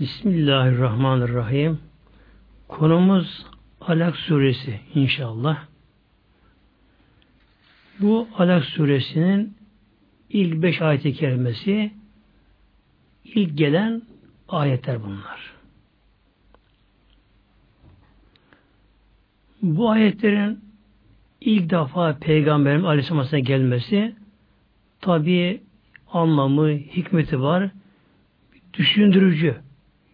Bismillahirrahmanirrahim. Konumuz Alak suresi inşallah. Bu Alak suresinin ilk beş ayeti kerimesi ilk gelen ayetler bunlar. Bu ayetlerin ilk defa Peygamberimiz Aleyhisselam'a gelmesi tabi anlamı, hikmeti var. Düşündürücü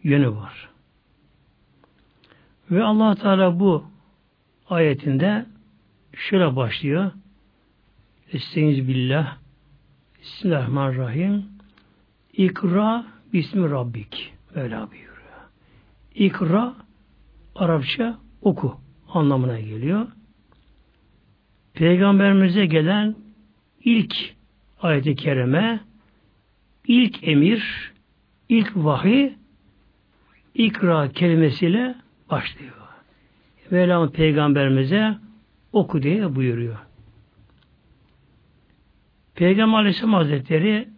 yönü var. Ve allah Teala bu ayetinde şöyle başlıyor. Estaiz billah Bismillahirrahmanirrahim İkra bismi Rabbik öyle buyuruyor. İkra Arapça oku anlamına geliyor. Peygamberimize gelen ilk ayet-i kerime ilk emir ilk vahiy ikra kelimesiyle başlıyor. Mevlam peygamberimize oku diye buyuruyor. Peygamber Aleyhisselam Hazretleri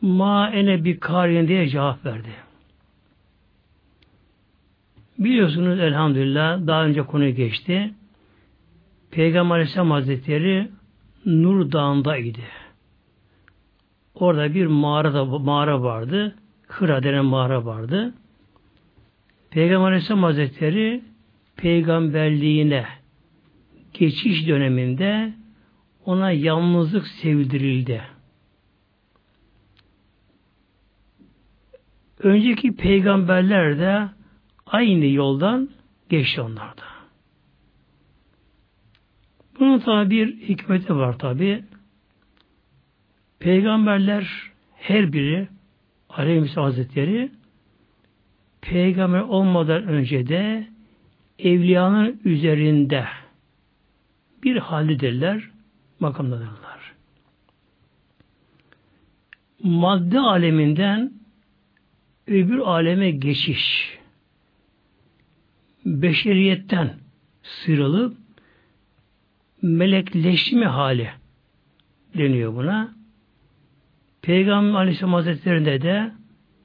ma ene bir karin diye cevap verdi. Biliyorsunuz elhamdülillah daha önce konu geçti. Peygamber Aleyhisselam Hazretleri Nur Dağı'nda idi. Orada bir mağara da mağara vardı. Hıra denen mağara vardı. Peygamber Aleyhisselam Hazretleri peygamberliğine geçiş döneminde ona yalnızlık sevdirildi. Önceki peygamberler de aynı yoldan geçti onlarda. Bunun tabi bir hikmeti var tabi. Peygamberler her biri Aleyhisselam Hazretleri peygamber olmadan önce de evliyanın üzerinde bir halidirler, makamdadırlar. Madde aleminden öbür aleme geçiş, beşeriyetten sıyrılıp melekleşme hali deniyor buna. Peygamber Aleyhisselam Hazretleri'nde de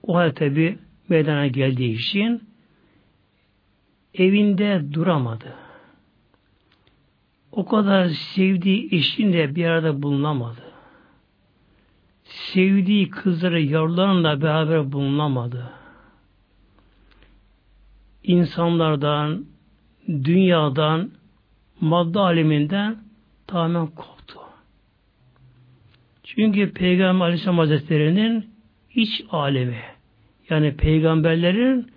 o hal tabi meydana geldiği için evinde duramadı. O kadar sevdiği eşinle bir arada bulunamadı. Sevdiği kızları yavrularla beraber bulunamadı. İnsanlardan, dünyadan, madde aleminden tamamen koptu. Çünkü Peygamber Aleyhisselam Hazretleri'nin iç alemi, yani peygamberlerin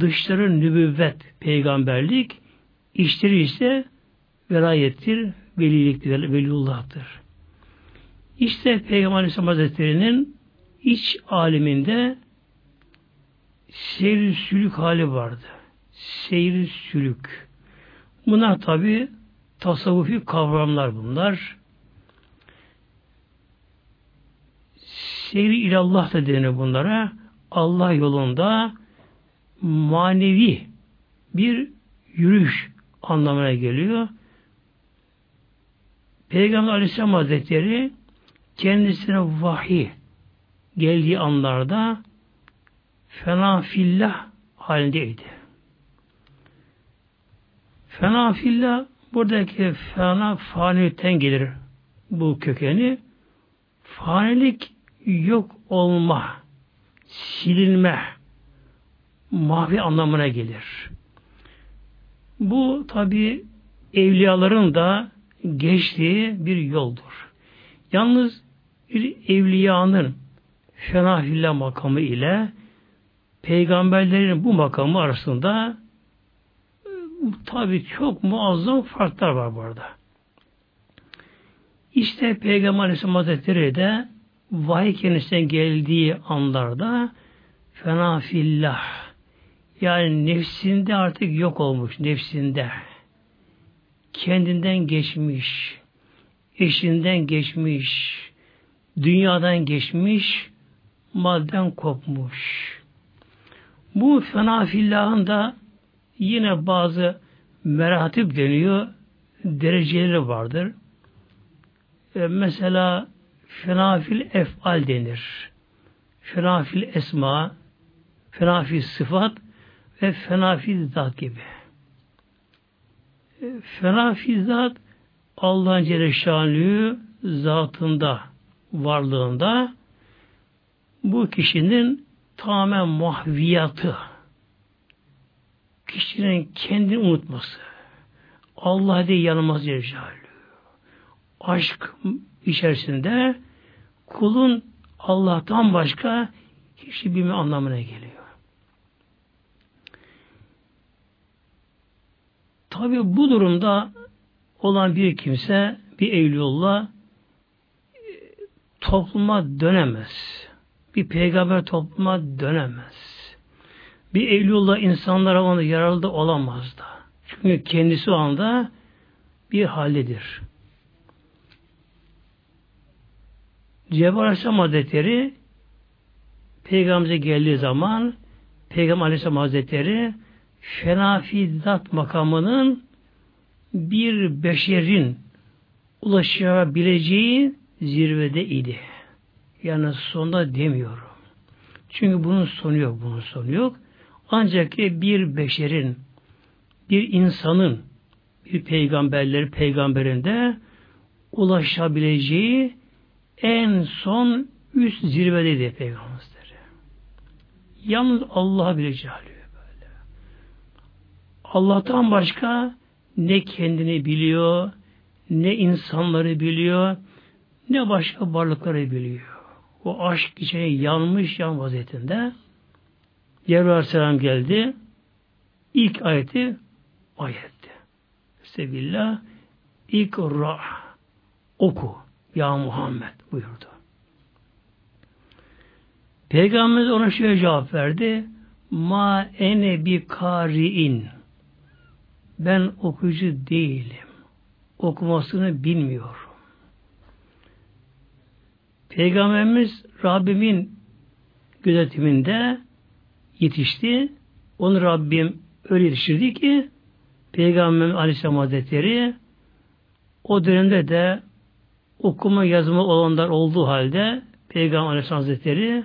dışları nübüvvet, peygamberlik, içleri ise velayettir, veliliktir, veliullah'tır. İşte Peygamber Aleyhisselam Hazretleri'nin iç aleminde seyir sülük hali vardı. Seyir sülük. Bunlar tabi tasavvufi kavramlar bunlar. Seyri ilallah da denir bunlara. Allah yolunda manevi bir yürüyüş anlamına geliyor. Peygamber Aleyhisselam Hazretleri kendisine vahiy geldiği anlarda fena fillah halindeydi. Fena fillah buradaki fena fanilikten gelir bu kökeni. Fanilik yok olma silinme, mavi anlamına gelir. Bu tabi evliyaların da geçtiği bir yoldur. Yalnız bir evliyanın fenafillah makamı ile peygamberlerin bu makamı arasında tabi çok muazzam farklar var burada. İşte Peygamber Aleyhisselam Hazretleri de vahiy kendisine geldiği anlarda fena fillah. Yani nefsinde artık yok olmuş nefsinde. Kendinden geçmiş eşinden geçmiş dünyadan geçmiş madden kopmuş. Bu fena fillahın da yine bazı meratip deniyor dereceleri vardır. E, mesela fenafil efal denir. fenafil esma, fenafil sıfat ve fenafil zat gibi. Fenafil zat Allah'ın Celle zatında, varlığında bu kişinin tamamen mahviyatı, kişinin kendini unutması, Allah diye yanılmaz Celle Aşk içerisinde kulun Allah'tan başka hiçbir bilme anlamına geliyor. Tabi bu durumda olan bir kimse, bir evliyullah topluma dönemez. Bir peygamber topluma dönemez. Bir evliyullah insanlara onda yararlı da olamaz da. Çünkü kendisi o anda bir haldedir. Cebrail Aleyhisselam Hazretleri Peygamber'e geldiği zaman Peygamber Aleyhisselam Hazretleri fenafi zat makamının bir beşerin ulaşabileceği zirvede idi. Yani sonda demiyorum. Çünkü bunun sonu yok, bunun sonu yok. Ancak bir beşerin, bir insanın, bir peygamberleri peygamberinde ulaşabileceği en son üst zirvedeydi peygamberleri. Yalnız Allah'a bileceği böyle. Allah'tan başka ne kendini biliyor, ne insanları biliyor, ne başka varlıkları biliyor. O aşk içine yanmış yan vaziyetinde Cebrail Aleyhisselam geldi. İlk ayeti ayetti. Sebillah ikra oku ya Muhammed buyurdu. Peygamber ona şöyle cevap verdi. Ma ene bi kari'in ben okuyucu değilim. Okumasını bilmiyorum. Peygamberimiz Rabbimin gözetiminde yetişti. Onu Rabbim öyle yetiştirdi ki Peygamberimiz Aleyhisselam Hazretleri o dönemde de okuma yazma olanlar olduğu halde Peygamber Aleyhisselam Hazretleri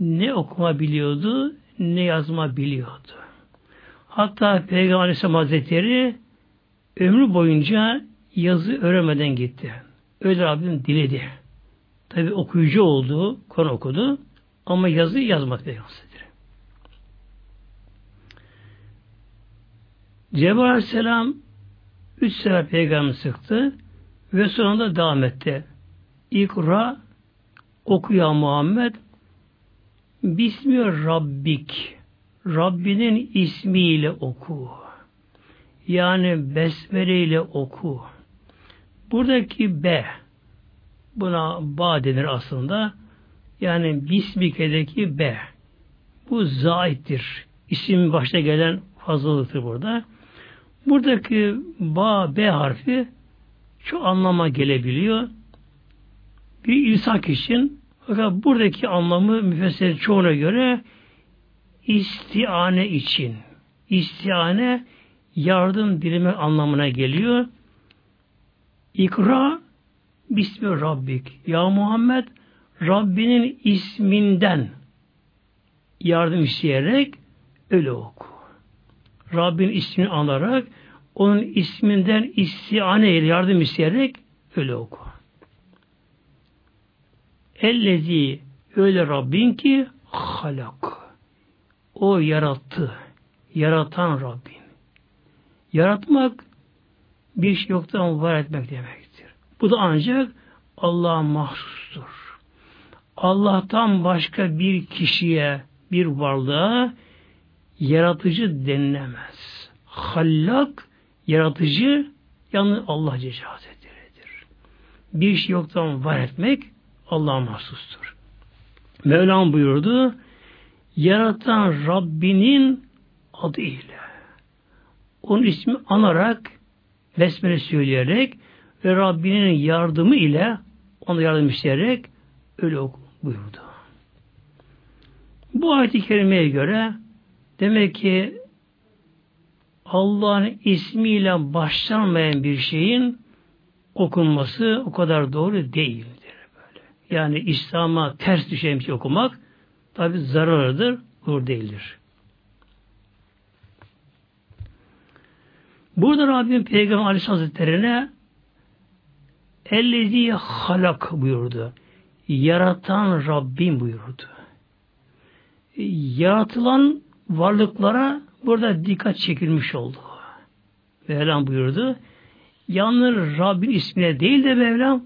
ne okuma biliyordu ne yazma biliyordu. Hatta Peygamber Aleyhisselam Hazretleri ömrü boyunca yazı öğrenmeden gitti. Öyle Rabbim diledi. Tabi okuyucu oldu, konu okudu ama yazı yazmadı Peygamber Hazretleri. Cebrail Aleyhisselam üç sefer Peygamber sıktı ve sonunda devam etti. İkra okuya Muhammed Bismi Rabbik Rabbinin ismiyle oku. Yani besmele ile oku. Buradaki be buna ba denir aslında. Yani Bismike'deki be. Bu zaittir. İsim başta gelen fazlalıktır burada. Buradaki ba, be harfi şu anlama gelebiliyor. Bir ilsak için fakat buradaki anlamı müfessir çoğuna göre istiane için. İstiane yardım dilime anlamına geliyor. İkra Bismi Rabbik. Ya Muhammed Rabbinin isminden yardım isteyerek öyle oku. Rabbin ismini anarak onun isminden istiane ile yardım isteyerek öyle oku. Ellezi öyle Rabbin ki halak. O yarattı. Yaratan Rabbin. Yaratmak bir şey yoktan var etmek demektir. Bu da ancak Allah'a mahsustur. Allah'tan başka bir kişiye, bir varlığa yaratıcı denilemez. Hallak, yaratıcı, yalnız Allah Celle. Bir şey yoktan var etmek Allah'a mahsustur. Mevlam buyurdu, yaratan Rabbinin adıyla. Onun ismi anarak, besmele söyleyerek ve Rabbinin yardımı ile ona yardım isteyerek öyle buyurdu. Bu ayet-i kerimeye göre demek ki Allah'ın ismiyle başlanmayan bir şeyin okunması o kadar doğru değildir. Böyle. Yani İslam'a ters düşen bir şey okumak tabi zararıdır, nur değildir. Burada Rabbim Peygamber Aleyhisselam Hazretleri'ne Ellezi halak buyurdu. Yaratan Rabbim buyurdu. Yaratılan varlıklara burada dikkat çekilmiş oldu. Mevlam buyurdu. Yalnız Rabbin ismine değil de Mevlam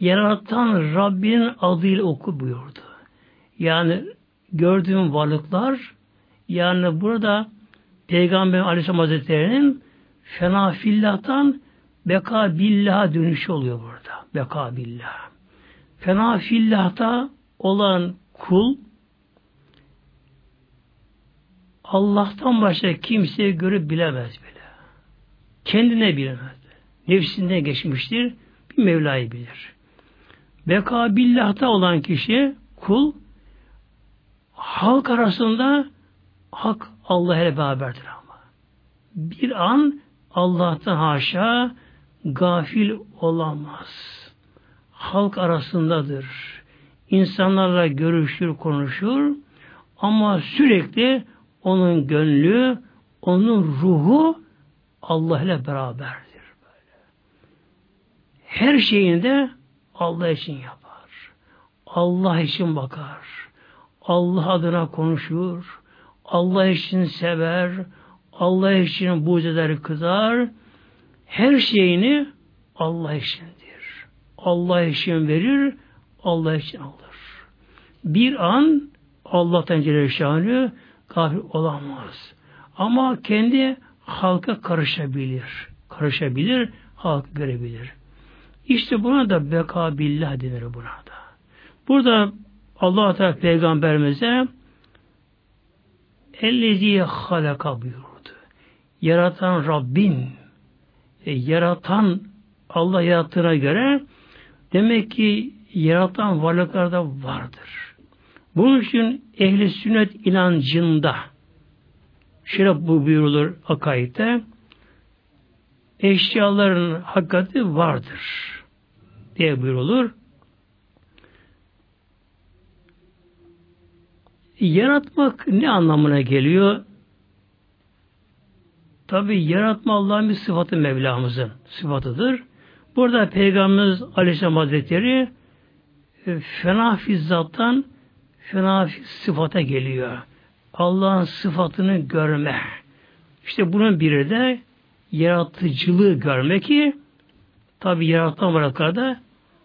yaratan Rabbin adıyla oku buyurdu. Yani gördüğüm varlıklar yani burada Peygamber Aleyhisselam Hazretleri'nin fena fillahtan beka billah dönüşü oluyor burada. Beka billah. Fena fillahta olan kul Allah'tan başka kimseye görüp bilemez bile. Kendine bilemez. Nefsinde geçmiştir. Bir Mevla'yı bilir. Beka billah'ta olan kişi kul halk arasında hak Allah ile beraberdir ama. Bir an Allah'tan haşa gafil olamaz. Halk arasındadır. İnsanlarla görüşür, konuşur ama sürekli onun gönlü, onun ruhu Allah ile beraberdir. Böyle. Her şeyinde Allah için yapar. Allah için bakar. Allah adına konuşur. Allah için sever. Allah için buğz eder, kızar. Her şeyini Allah içindir. Allah için verir, Allah için alır. Bir an Allah'tan Celle Şanı gafil olamaz. Ama kendi halka karışabilir. Karışabilir, halk görebilir. İşte buna da beka billah denir buna da. Burada Allah Teala peygamberimize ellezi halaka buyurdu. Yaratan Rabbin e, yaratan Allah yarattığına göre demek ki yaratan varlıklar da vardır. Bunun için ehli sünnet inancında şöyle bu buyurulur akaidde eşyaların hakikati vardır diye buyurulur. Yaratmak ne anlamına geliyor? Tabi yaratma Allah'ın bir sıfatı Mevlamızın sıfatıdır. Burada Peygamberimiz Aleyhisselam Hazretleri e, fena fizzattan fena sıfata geliyor. Allah'ın sıfatını görme. İşte bunun biri de yaratıcılığı görme ki tabi yaratan varlıklarda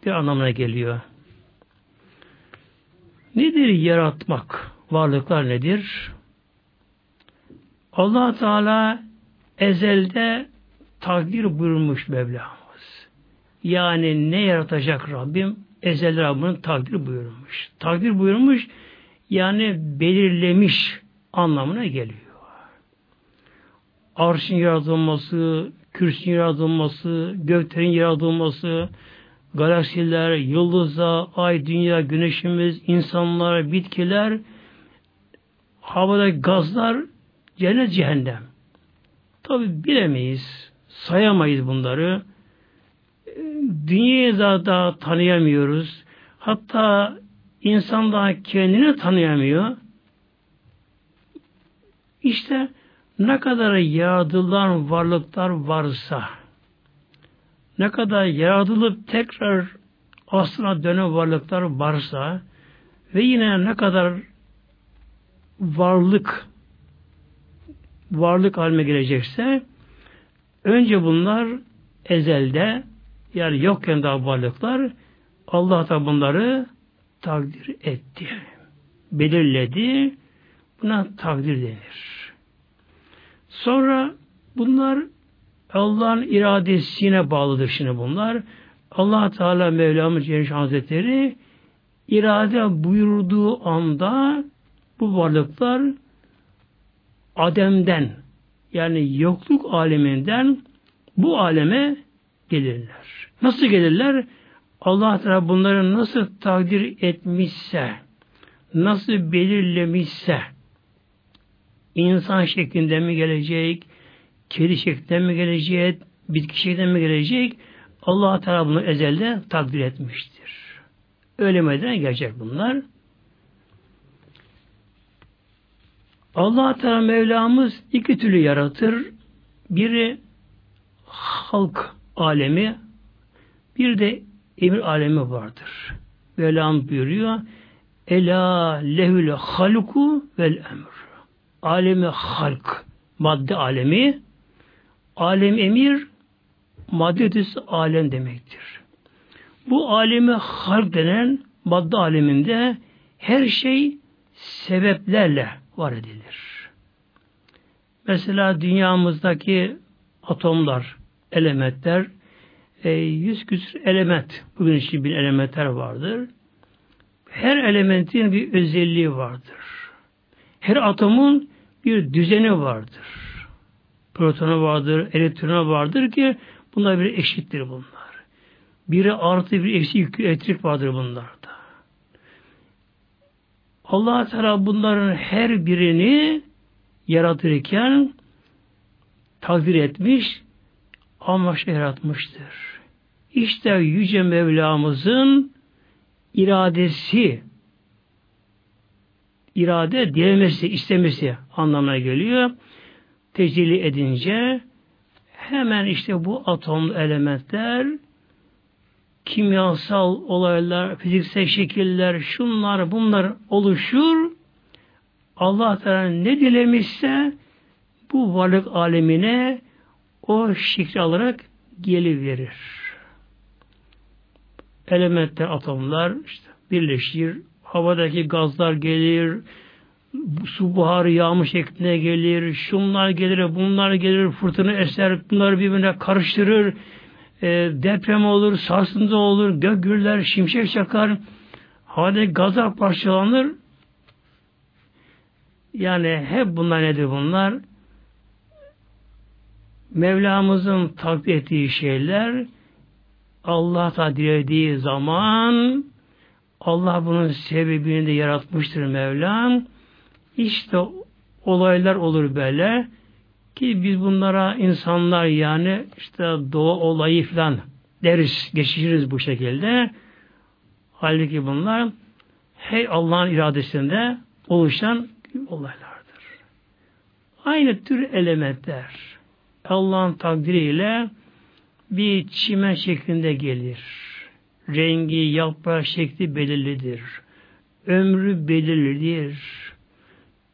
bir anlamına geliyor. Nedir yaratmak? Varlıklar nedir? allah Teala ezelde takdir buyurmuş Mevlamız. Yani ne yaratacak Rabbim? Ezelde Rabbinin takdir buyurmuş. Takdir buyurmuş yani belirlemiş anlamına geliyor. Arşın yaratılması, kürsün yaratılması, göklerin yaratılması, galaksiler, yıldızlar, ay, dünya, güneşimiz, insanlar, bitkiler, havada gazlar, cennet, cehennem. Tabi bilemeyiz, sayamayız bunları. Dünyayı da, da tanıyamıyoruz. Hatta insan daha kendini tanıyamıyor. İşte ne kadar yaratılan varlıklar varsa, ne kadar yaratılıp tekrar aslına dönen varlıklar varsa ve yine ne kadar varlık varlık haline gelecekse önce bunlar ezelde yani yokken daha varlıklar Allah da bunları takdir etti. Belirledi. Buna takdir denir. Sonra bunlar Allah'ın iradesine bağlıdır şimdi bunlar. Allah Teala Mevlamız Celleş Hazretleri irade buyurduğu anda bu varlıklar Adem'den yani yokluk aleminden bu aleme gelirler. Nasıl gelirler? Allah Teala bunları nasıl takdir etmişse, nasıl belirlemişse, insan şeklinde mi gelecek, kedi şeklinde mi gelecek, bitki şeklinde mi gelecek, Allah Teala bunu ezelde takdir etmiştir. Öyle meydana gelecek bunlar. Allah Teala Mevlamız iki türlü yaratır. Biri halk alemi, bir de emir alemi vardır. Mevlam buyuruyor. Ela lehül halku vel emr. Alemi halk, madde alemi, alem emir, madde ötesi alem demektir. Bu alemi halk denen madde aleminde her şey sebeplerle var edilir. Mesela dünyamızdaki atomlar, elementler, e, yüz küsur element, bugün için bir elementler vardır. Her elementin bir özelliği vardır. Her atomun bir düzeni vardır. Protonu vardır, elektronu vardır ki bunlar bir eşittir bunlar. Biri artı bir eksi yüklü elektrik vardır bunlarda. allah Teala bunların her birini yaratırken takdir etmiş, amaçla yaratmıştır. İşte Yüce Mevlamızın iradesi, irade dilemesi, istemesi anlamına geliyor. Tecelli edince hemen işte bu atom elementler kimyasal olaylar, fiziksel şekiller, şunlar bunlar oluşur. Allah Teala ne dilemişse bu varlık alemine o şekli alarak geliverir. Elementler, atomlar işte birleşir, havadaki gazlar gelir, su buharı yağmur şeklinde gelir, şunlar gelir, bunlar gelir, fırtına eser, bunları birbirine karıştırır, e, deprem olur, sarsıntı olur, gök gürler, şimşek çakar, havadaki gazlar parçalanır. Yani hep bunlar nedir bunlar? Mevlamızın takdir ettiği şeyler Allah da dilediği zaman Allah bunun sebebini de yaratmıştır Mevlam. İşte olaylar olur böyle ki biz bunlara insanlar yani işte doğa olayı falan deriz, geçişiriz bu şekilde. Halbuki bunlar hey Allah'ın iradesinde oluşan olaylardır. Aynı tür elementler. Allah'ın takdiriyle bir çimen şeklinde gelir. Rengi, yaprak şekli belirlidir. Ömrü belirlidir.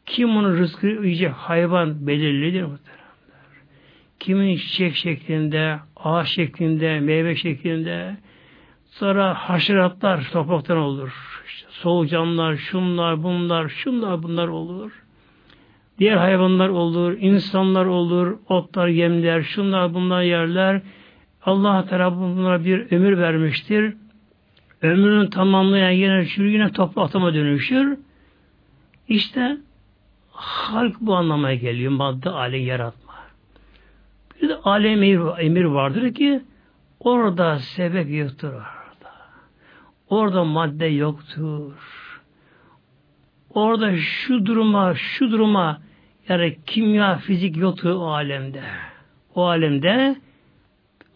Kim onun rızkı yiyecek hayvan belirlidir muhteremler. Kimin çiçek şeklinde, ağaç şeklinde, meyve şeklinde, sonra haşeratlar topraktan olur. İşte solucanlar, şunlar, bunlar, şunlar, bunlar olur. Diğer hayvanlar olur, insanlar olur, otlar, yemler, şunlar bunlar yerler. Allah Teala bunlara bir ömür vermiştir. Ömrünü tamamlayan yine çürüyene toplu atama dönüşür. İşte halk bu anlamaya geliyor. Madde alem yaratma. Bir de alem emir vardır ki orada sebep yoktur orada. Orada madde yoktur. Orada şu duruma, şu duruma yani kimya, fizik yoktur o alemde. O alemde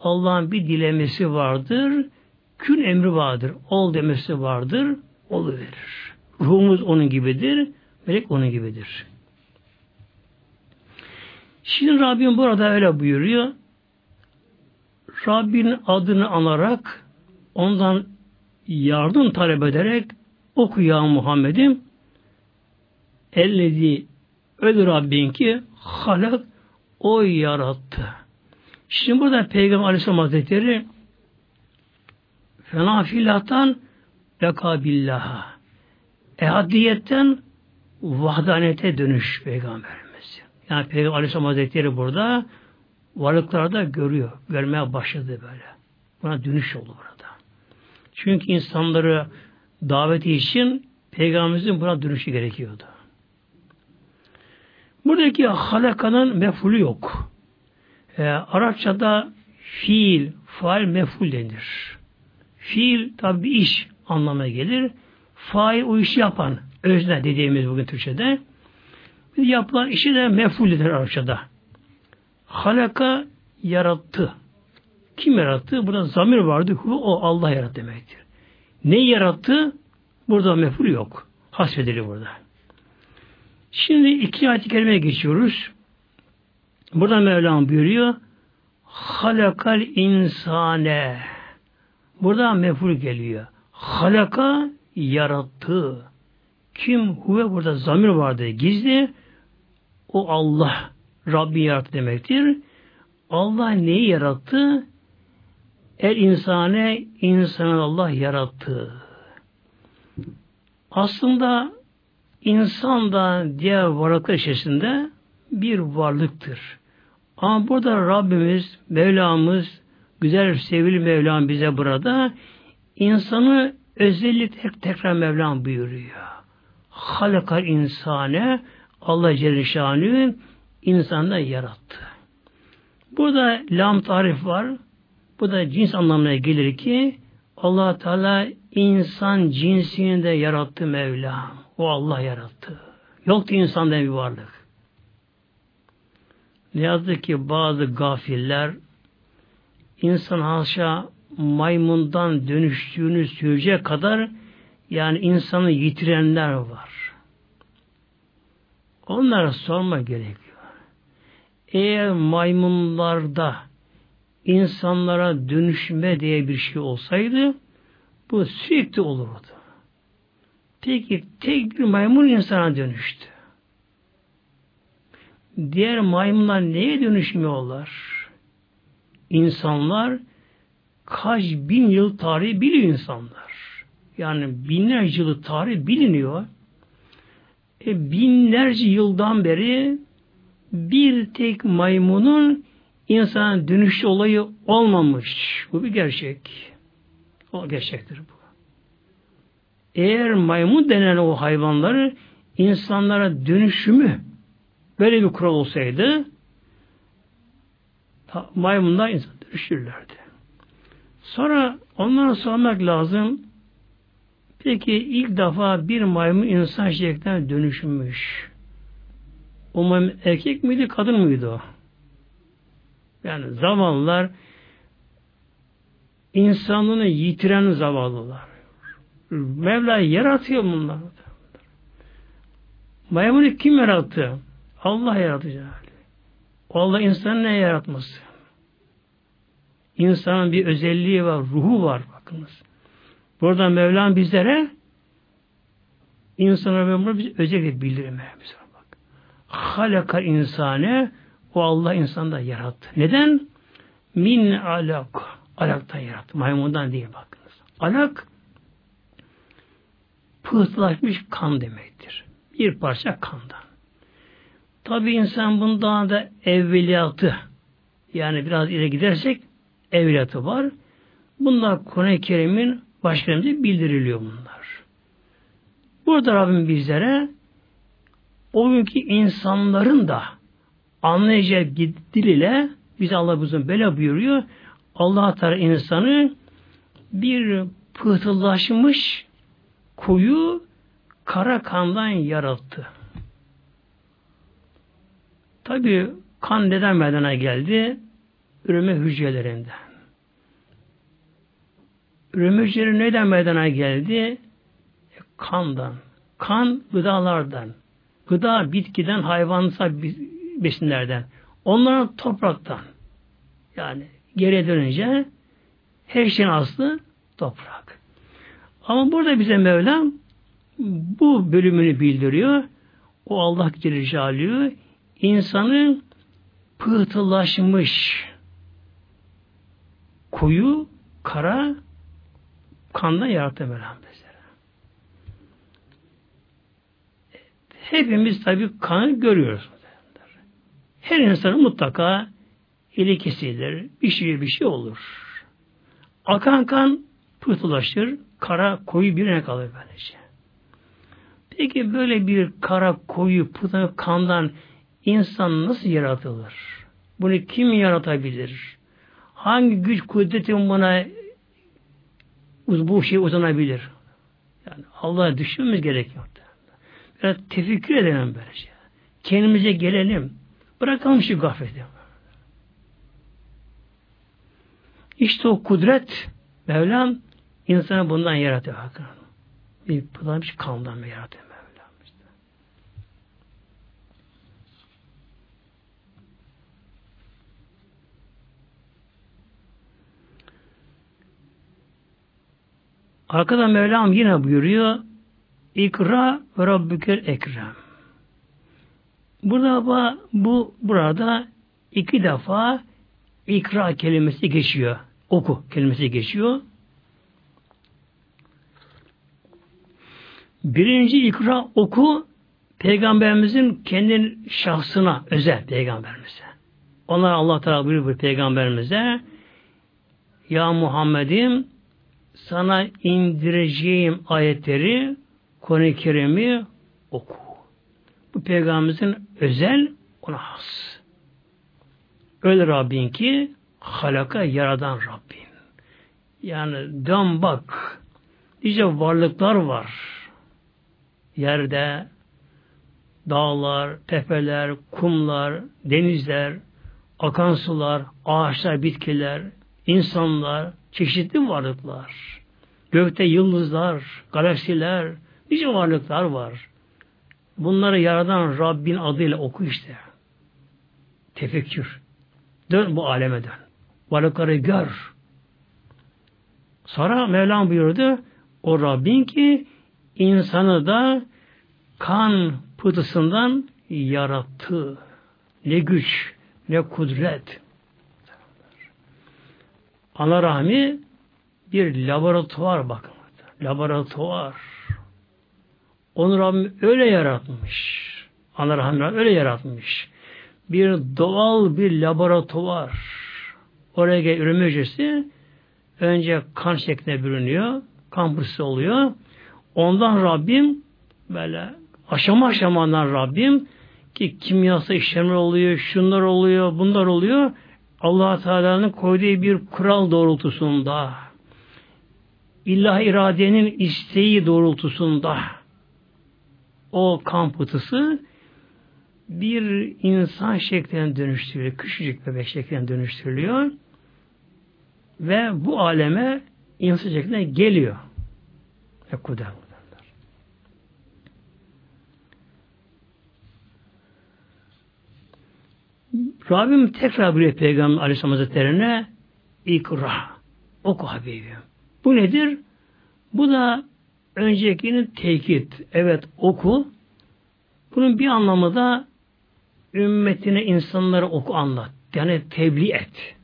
Allah'ın bir dilemesi vardır. Kün emri vardır. Ol demesi vardır. Olu verir. Ruhumuz onun gibidir. Melek onun gibidir. Şimdi Rabbim burada öyle buyuruyor. Rabbin adını anarak ondan yardım talep ederek oku ya Muhammed'im ellezi öyle Rabbin ki halak o yarattı. Şimdi burada Peygamber Aleyhisselam Hazretleri fena filahtan bekabillaha ehadiyetten vahdanete dönüş Peygamberimiz. Yani Peygamber Aleyhisselam Hazretleri burada varlıklarda görüyor. Görmeye başladı böyle. Buna dönüş oldu burada. Çünkü insanları daveti için Peygamberimizin buna dönüşü gerekiyordu. Buradaki halakanın mefulü yok. Ee, Arapçada fiil, faal, meful denir. Fiil tabi bir iş anlamına gelir. Fail o işi yapan, özne dediğimiz bugün Türkçe'de. Yapılan işi de meful denir Arapçada. Halaka yarattı. Kim yarattı? Burada zamir vardı. Hu, o Allah yarattı demektir. Ne yarattı? Burada meful yok. Hasfedili burada. Şimdi iki ayet-i kerimeye geçiyoruz. Burada Mevlam buyuruyor. Halakal insane. Burada meful geliyor. Halaka yarattı. Kim huve burada zamir vardı gizli. O Allah Rabbi yarattı demektir. Allah neyi yarattı? El insane insanı Allah yarattı. Aslında insan da diğer varlıklar içerisinde bir varlıktır. Ama burada Rabbimiz, Mevlamız, güzel sevgili Mevlam bize burada insanı özellikle tekrar Mevlam buyuruyor. Halakal insane Allah Celle Şanı insanı yarattı. Burada lam tarif var. Bu da cins anlamına gelir ki allah Teala insan cinsini de yarattı Mevla. O Allah yarattı. Yoktu insanda bir varlık. Ne yazık ki bazı gafiller insan haşa maymundan dönüştüğünü söyleyecek kadar yani insanı yitirenler var. Onlara sorma gerekiyor. Eğer maymunlarda insanlara dönüşme diye bir şey olsaydı bu sürekli olurdu. Peki tek bir maymun insana dönüştü. Diğer maymunlar neye dönüşmüyorlar? İnsanlar kaç bin yıl tarihi biliyor insanlar. Yani binlerce yıl tarih biliniyor. E, binlerce yıldan beri bir tek maymunun insana dönüş olayı olmamış. Bu bir gerçek. O gerçektir bu. Eğer maymun denen o hayvanları insanlara dönüşümü böyle bir kural olsaydı maymunlar insan dönüşürlerdi. Sonra onlara sormak lazım. Peki ilk defa bir maymun insan şekline dönüşmüş. O maymun erkek miydi, kadın mıydı o? Yani zavallılar insanlığını yitiren zavallılar. Mevla yaratıyor bunlar. Maymunu kim yarattı? Allah yarattı. Allah insanı ne yaratması? İnsanın bir özelliği var, ruhu var bakınız. Burada Mevlam bizlere insana ve bunu biz özellikle bildirmeye bak. Halaka insane o Allah insanda yarattı. Neden? Min alak. Alaktan yarattı. Maymundan değil bakınız. Alak pıhtılaşmış kan demektir. Bir parça kandan. Tabi insan bundan da evveliyatı yani biraz ileri gidersek evveliyatı var. Bunlar Kur'an-ı Kerim'in başlarında bildiriliyor bunlar. Burada Rabbim bizlere o günkü insanların da anlayacağı dil ile bize Allah buzun böyle buyuruyor. Allah Teala insanı bir pıhtılaşmış koyu kara kandan yarattı. Tabi kan neden meydana geldi? Üreme hücrelerinden. Üreme hücreleri neden meydana geldi? E, kandan. Kan gıdalardan. Gıda bitkiden, hayvansal besinlerden. Onların topraktan. Yani geriye dönünce her şeyin aslı toprak. Ama burada bize Mevlam bu bölümünü bildiriyor. O Allah Celle insanı pıhtılaşmış koyu, kara kandan yarattı bizlere. Hepimiz tabi kanı görüyoruz. Her insanın mutlaka eli kesilir, bir şey bir şey olur. Akan kan pıhtılaşır, kara koyu birine kalır böylece. Peki böyle bir kara koyu pıhtı kandan insan nasıl yaratılır? Bunu kim yaratabilir? Hangi güç kudretin buna bu şey uzanabilir? Yani Allah'a düşünmemiz gerekiyor. Biraz tefekkür edelim böylece. Kendimize gelelim. Bırakalım şu gafleti. İşte o kudret Mevlam insanı bundan yaratıyor. Bir pılamış kandan mı yaratıyor Mevlam işte. Arkada Mevlam yine buyuruyor İkra ve Rabbükel Ekrem. Burada bu burada iki defa ikra kelimesi geçiyor. Oku kelimesi geçiyor. Birinci ikra oku Peygamberimizin kendi şahsına özel peygamberimize. Onlar Allah Teala buyuruyor peygamberimize Ya Muhammed'im sana indireceğim ayetleri Kur'an-ı Kerim'i oku. Bu peygamberimizin özel ona has. Öyle Rabbin ki halaka yaradan Rabbin. Yani dön bak. Nice varlıklar var. Yerde dağlar, tepeler, kumlar, denizler, akan sular, ağaçlar, bitkiler, insanlar, çeşitli varlıklar. Gökte yıldızlar, galaksiler, nice varlıklar var. Bunları yaradan Rabbin adıyla oku işte. Tefekkür. Dön bu aleme dön. Varlıkları gör. Sonra Mevlam buyurdu, o Rabbin ki insanı da kan pıhtısından yarattı. Ne güç, ne kudret. Ana rahmi bir laboratuvar bakın. Laboratuvar. Onu Rabbim öyle yaratmış. Ana rahmi öyle yaratmış. Bir doğal bir laboratuvar. Oraya gel üreme hücresi önce kan şeklinde bürünüyor. Kan pıhtısı oluyor. Ondan Rabbim böyle aşama aşamadan Rabbim ki kimyasal işlemler oluyor, şunlar oluyor, bunlar oluyor. Allah Teala'nın koyduğu bir kural doğrultusunda ilah iradenin isteği doğrultusunda o kan pıtısı bir insan şekline dönüştürülüyor. Küçücük bebek şekline dönüştürülüyor. Ve bu aleme insan şekline geliyor. Ekudem. Rabbim tekrar bir Peygamber Aleyhisselam Hazretleri'ne ikra. Oku Habibim. Bu nedir? Bu da öncekinin tekit. Evet oku. Bunun bir anlamı da ümmetine insanlara oku anlat. Yani tebliğ et.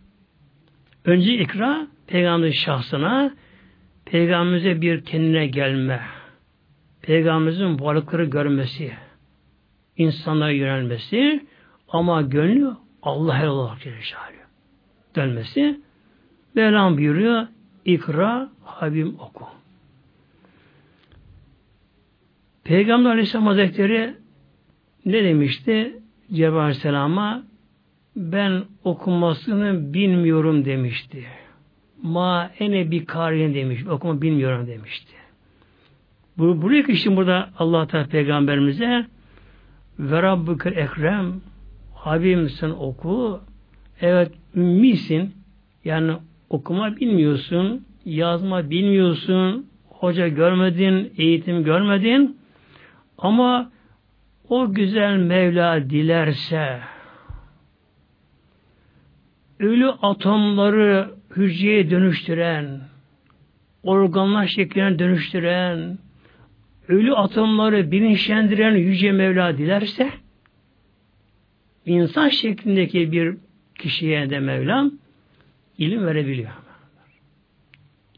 Önce ikra peygamberin şahsına peygamberimize bir kendine gelme. Peygamberimizin varlıkları görmesi. insanlara yönelmesi ama gönlü Allah olarak Celle dönmesi. Mevlam buyuruyor ikra Habim oku. Peygamber Aleyhisselam Hazretleri ne demişti? Cebrail Aleyhisselam'a ben okumasını bilmiyorum demişti. Ma ene bir karin demiş. Okuma bilmiyorum demişti. Bu, buraya için burada Allah Teala peygamberimize ve rabbukel ekrem Habibim sen oku. Evet ümmisin. Yani okuma bilmiyorsun, yazma bilmiyorsun, hoca görmedin, eğitim görmedin. Ama o güzel Mevla dilerse ölü atomları hücreye dönüştüren, organlar şekline dönüştüren, ölü atomları bilinçlendiren Yüce Mevla dilerse insan şeklindeki bir kişiye de Mevlam ilim verebiliyor.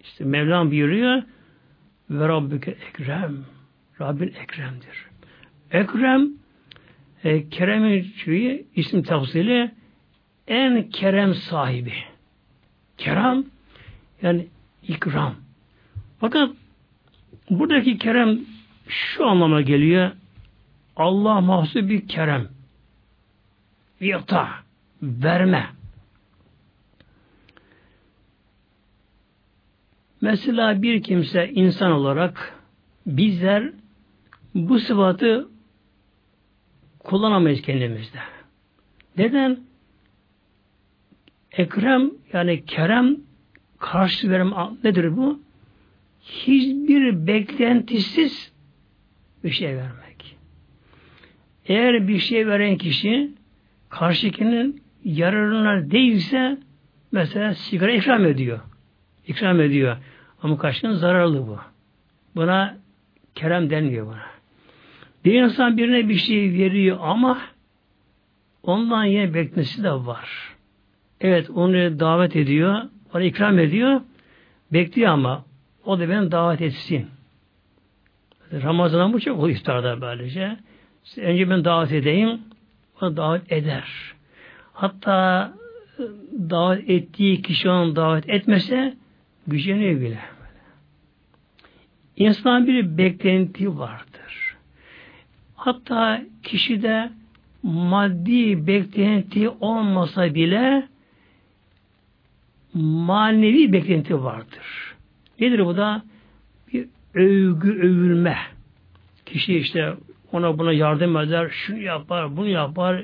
İşte Mevlam buyuruyor ve Rabbüke Ekrem Rabbin Ekrem'dir. Ekrem e, Kerem'in şeyi, isim tavsili en kerem sahibi. Kerem yani ikram. Fakat buradaki kerem şu anlama geliyor. Allah mahsus bir kerem. İta, verme. Mesela bir kimse insan olarak bizler bu sıfatı kullanamayız kendimizde. Neden? Ekrem yani kerem karşı verim nedir bu? Hiçbir beklentisiz bir şey vermek. Eğer bir şey veren kişi karşıkinin yararına değilse mesela sigara ikram ediyor. İkram ediyor. Ama kaçkın zararlı bu. Buna kerem denmiyor buna. Bir insan birine bir şey veriyor ama ondan yine beklentisi de var. Evet onu davet ediyor, ona ikram ediyor, bekliyor ama o da beni davet etsin. Ramazan'dan bu çok oluyor iftarda böylece. Önce ben davet edeyim, o davet eder. Hatta e, davet ettiği kişi onu davet etmese güceniyor bile. İnsan bir beklenti vardır. Hatta kişide maddi beklenti olmasa bile manevi beklenti vardır. Nedir bu da? Bir övgü, övülme. Kişi işte ona buna yardım eder, şunu yapar, bunu yapar,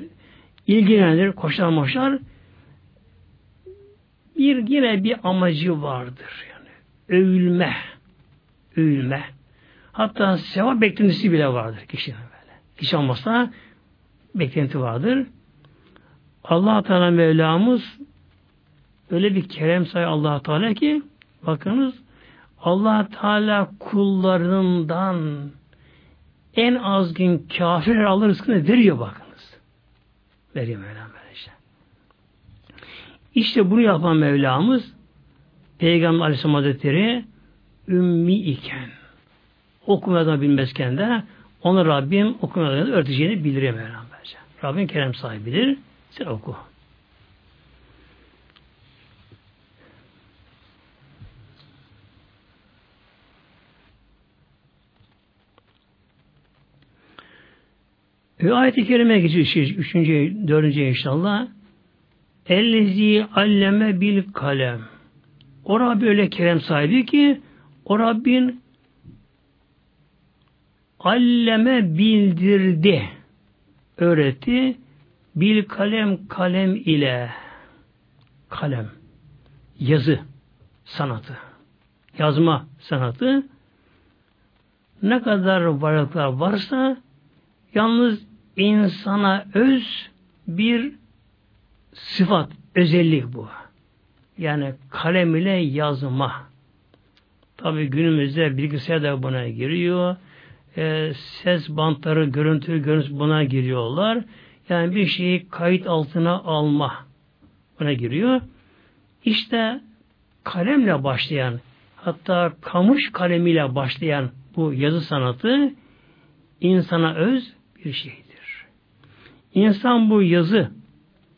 ilgilenir, koşar moşar. Bir yine bir amacı vardır yani. Övülme. Övülme. Hatta sevap beklentisi bile vardır kişinin böyle. Hiç olmazsa beklenti vardır. Allah Teala Mevlamız öyle bir kerem say Allah Teala ki bakınız Allah Teala kullarından en azgın kafir alır rızkını veriyor bakınız. Veriyor Mevlam böylece. İşte bunu yapan Mevlamız Peygamber Aleyhisselam Hazretleri ümmi iken okumadan bilmezken de onu Rabbim okumadan örteceğini bilir Mevlam. Rabbim kerem sahibidir. Sen oku. Ve ayet-i kerime geçiyor üçüncü, dördüncü inşallah. Ellezi alleme bil kalem. O Rabbi öyle kerem sahibi ki o Rabbin alleme bildirdi, öğretti, bil kalem kalem ile. Kalem, yazı sanatı, yazma sanatı. Ne kadar varlıklar varsa yalnız insana öz bir sıfat, özellik bu. Yani kalem ile yazma. Tabi günümüzde bilgisayar da buna giriyor. E, ses bantları, görüntü, görüntü buna giriyorlar. Yani bir şeyi kayıt altına alma buna giriyor. İşte kalemle başlayan hatta kamış kalemiyle başlayan bu yazı sanatı insana öz bir şeydir. İnsan bu yazı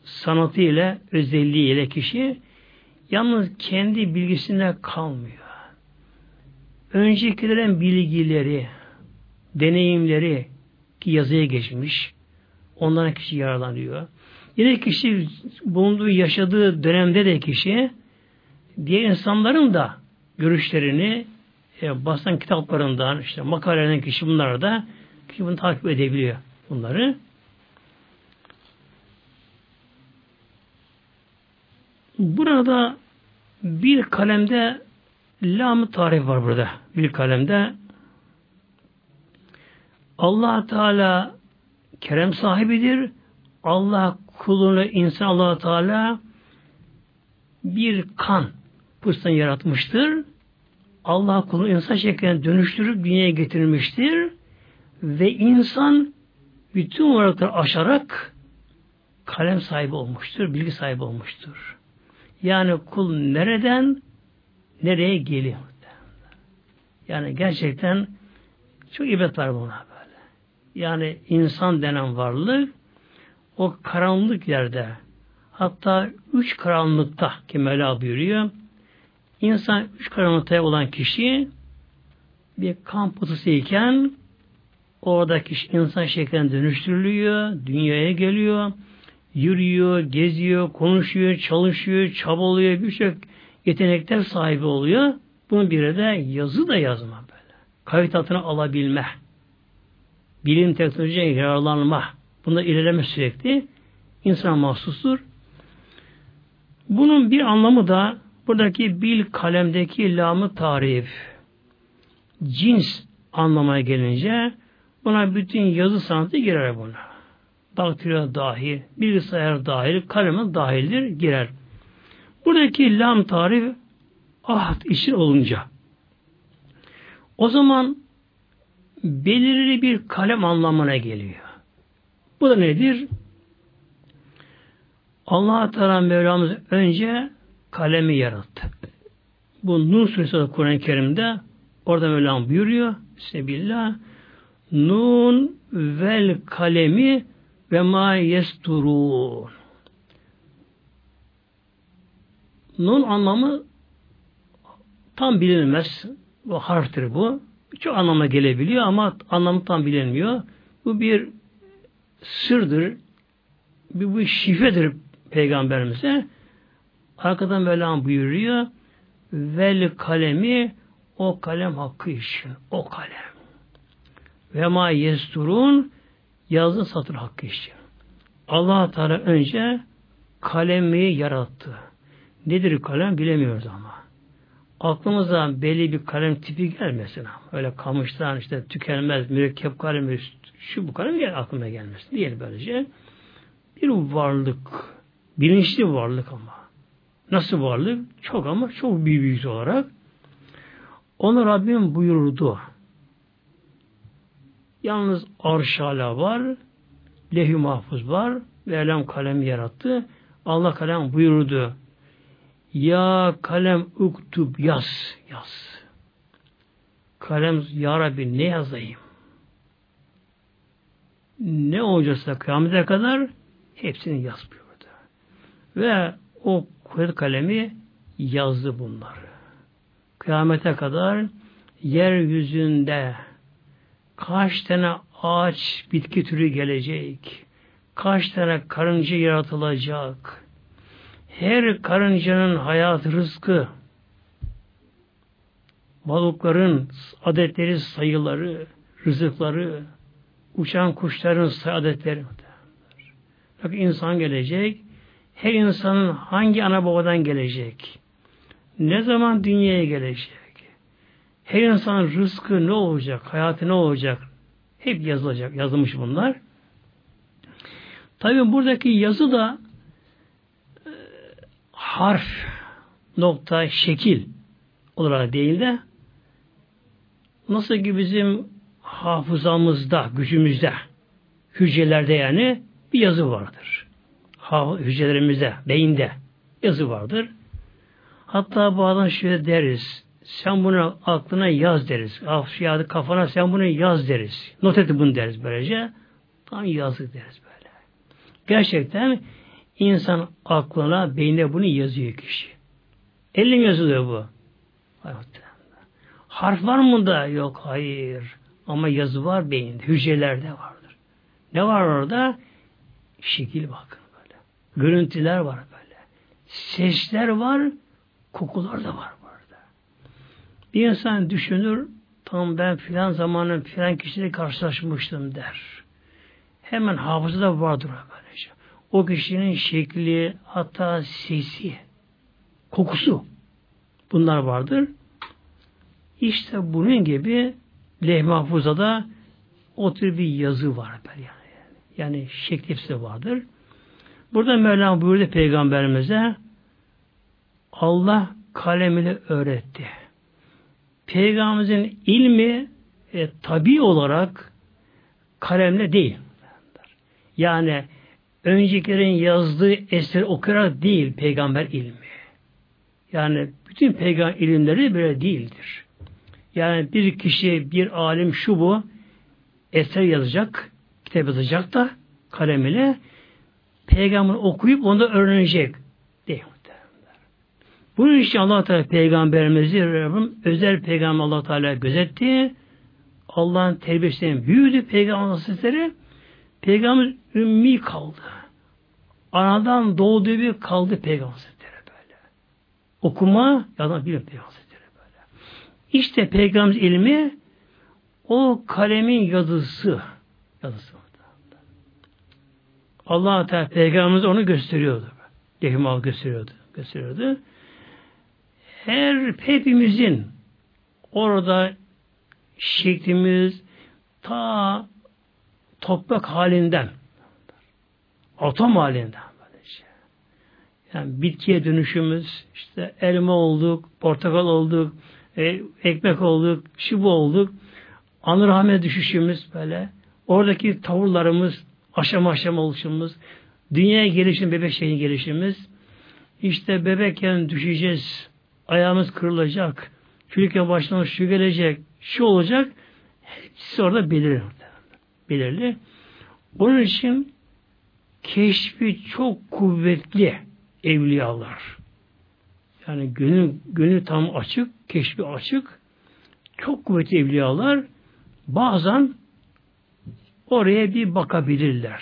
sanatı ile özelliği ile kişi yalnız kendi bilgisinde kalmıyor. Öncekilerin bilgileri, deneyimleri ki yazıya geçmiş, onlara kişi yararlanıyor. Yine kişi bulunduğu, yaşadığı dönemde de kişi diğer insanların da görüşlerini e, basın kitaplarından, işte makalelerinden kişi bunları da kişi bunu takip edebiliyor bunları. Burada bir kalemde lam tarif var burada. Bir kalemde Allah Teala kerem sahibidir. Allah kulunu insan Allah Teala bir kan pustan yaratmıştır. Allah kulunu insan şekline dönüştürüp dünyaya getirmiştir. Ve insan bütün olarakları aşarak kalem sahibi olmuştur, bilgi sahibi olmuştur. Yani kul nereden nereye geliyor? Yani gerçekten çok ibret var buna böyle. Yani insan denen varlık o karanlık yerde hatta üç karanlıkta ki Mevla buyuruyor insan üç karanlıkta olan kişi bir putusu iken orada kişi insan şekline dönüştürülüyor, dünyaya geliyor, yürüyor, geziyor, konuşuyor, çalışıyor, çabalıyor, birçok yetenekler sahibi oluyor. Bunun biri de yazı da yazma böyle. Kayıt altına alabilme. Bilim teknolojiye yararlanma. Bunda ilerleme sürekli insana mahsustur. Bunun bir anlamı da buradaki bil kalemdeki lamı tarif. Cins anlamaya gelince buna bütün yazı sanatı girer buna daktilo dahil, bilgisayar dahil, kaleme dahildir, girer. Buradaki lam tarif ahd için olunca O zaman belirli bir kalem anlamına geliyor. Bu da nedir? Allah Teala Mevlamız önce kalemi yarattı. Bu Nur suresi Kur'an-ı Kerim'de orada Mevlam buyuruyor. Sebillah Nun vel kalemi ve ma yesturun. Nun anlamı tam bilinmez. Bu harftir bu. Çok anlama gelebiliyor ama anlamı tam bilinmiyor. Bu bir sırdır. Bir bu şifredir peygamberimize. Arkadan Mevlam buyuruyor. Vel kalemi o kalem hakkı için. O kalem. Ve ma yesturun yazı satır hakkı için. Allah Teala önce kalemi yarattı. Nedir kalem bilemiyoruz ama. Aklımıza belli bir kalem tipi gelmesin. Öyle kamıştan işte tükenmez, mürekkep kalem, şu bu kalem gel aklıma gelmesin. Değil böylece. Bir varlık, bilinçli varlık ama. Nasıl varlık? Çok ama çok büyük büyük olarak. Onu Rabbim buyurdu. Yalnız arş var, lehü mahfuz var ve elem kalem yarattı. Allah kalem buyurdu. Ya kalem uktub yaz, yaz. Kalem ya Rabbi ne yazayım? Ne olacaksa kıyamete kadar hepsini yaz buyurdu. Ve o kuvvet kalemi yazdı bunları. Kıyamete kadar yeryüzünde kaç tane ağaç, bitki türü gelecek, kaç tane karınca yaratılacak, her karıncanın hayat rızkı, balıkların adetleri, sayıları, rızıkları, uçan kuşların sayı adetleri. Bak insan gelecek, her insanın hangi ana babadan gelecek, ne zaman dünyaya gelecek, her insanın rızkı ne olacak, hayatı ne olacak, hep yazılacak, yazılmış bunlar. Tabi buradaki yazı da e, harf, nokta, şekil olarak değil de nasıl ki bizim hafızamızda, gücümüzde, hücrelerde yani bir yazı vardır. Hücrelerimizde, beyinde yazı vardır. Hatta bazen şöyle deriz. Sen bunu aklına yaz deriz. Ya kafana sen bunu yaz deriz. Not et bunu deriz böylece. Tam yazı deriz böyle. Gerçekten insan aklına, beynine bunu yazıyor kişi. Elim yazılıyor bu. Harf var mı da? Yok, hayır. Ama yazı var beyinde, hücrelerde vardır. Ne var orada? Şekil bakın böyle. Görüntüler var böyle. Sesler var, kokular da var. Bir insan düşünür, tam ben filan zamanın filan kişiyle karşılaşmıştım der. Hemen hafızada vardır böylece. O kişinin şekli, hatta sesi, kokusu bunlar vardır. İşte bunun gibi leh mahfuzada o tür bir yazı var yani. Yani şekli vardır. Burada Mevlam buyurdu peygamberimize Allah kalemini öğretti. Peygamberimizin ilmi e, tabi olarak kalemle değil. Yani öncekilerin yazdığı eser okuyarak değil peygamber ilmi. Yani bütün peygamber ilimleri böyle değildir. Yani bir kişi, bir alim şu bu eser yazacak, kitap yazacak da kalemiyle peygamber okuyup onu öğrenecek. Değil. Bunun için allah Teala peygamberimizi Rabbim özel peygamber allah Teala gözetti. Allah'ın terbiyesinden büyüdü peygamber hazretleri. Peygamber ümmi kaldı. Anadan doğduğu bir kaldı peygamber böyle. Okuma yalan bilir peygamber böyle. İşte peygamber ilmi o kalemin yazısı. Yazısı. Allah Teala peygamberimiz onu gösteriyordu. Lehim gösteriyordu. Gösteriyordu her hepimizin orada şeklimiz ta toprak halinden atom halinden böylece. Yani bitkiye dönüşümüz işte elma olduk, portakal olduk, e, ekmek olduk, şu olduk. Anı düşüşümüz böyle. Oradaki tavırlarımız, aşama aşama oluşumuz, dünyaya gelişim, bebek şeyin gelişimiz. İşte bebekken düşeceğiz, ayağımız kırılacak, çocukken başlamış şu gelecek, şu olacak. Hepsi orada belirli. Belirli. Onun için keşfi çok kuvvetli evliyalar. Yani gönül, gönül tam açık, keşfi açık. Çok kuvvetli evliyalar bazen oraya bir bakabilirler.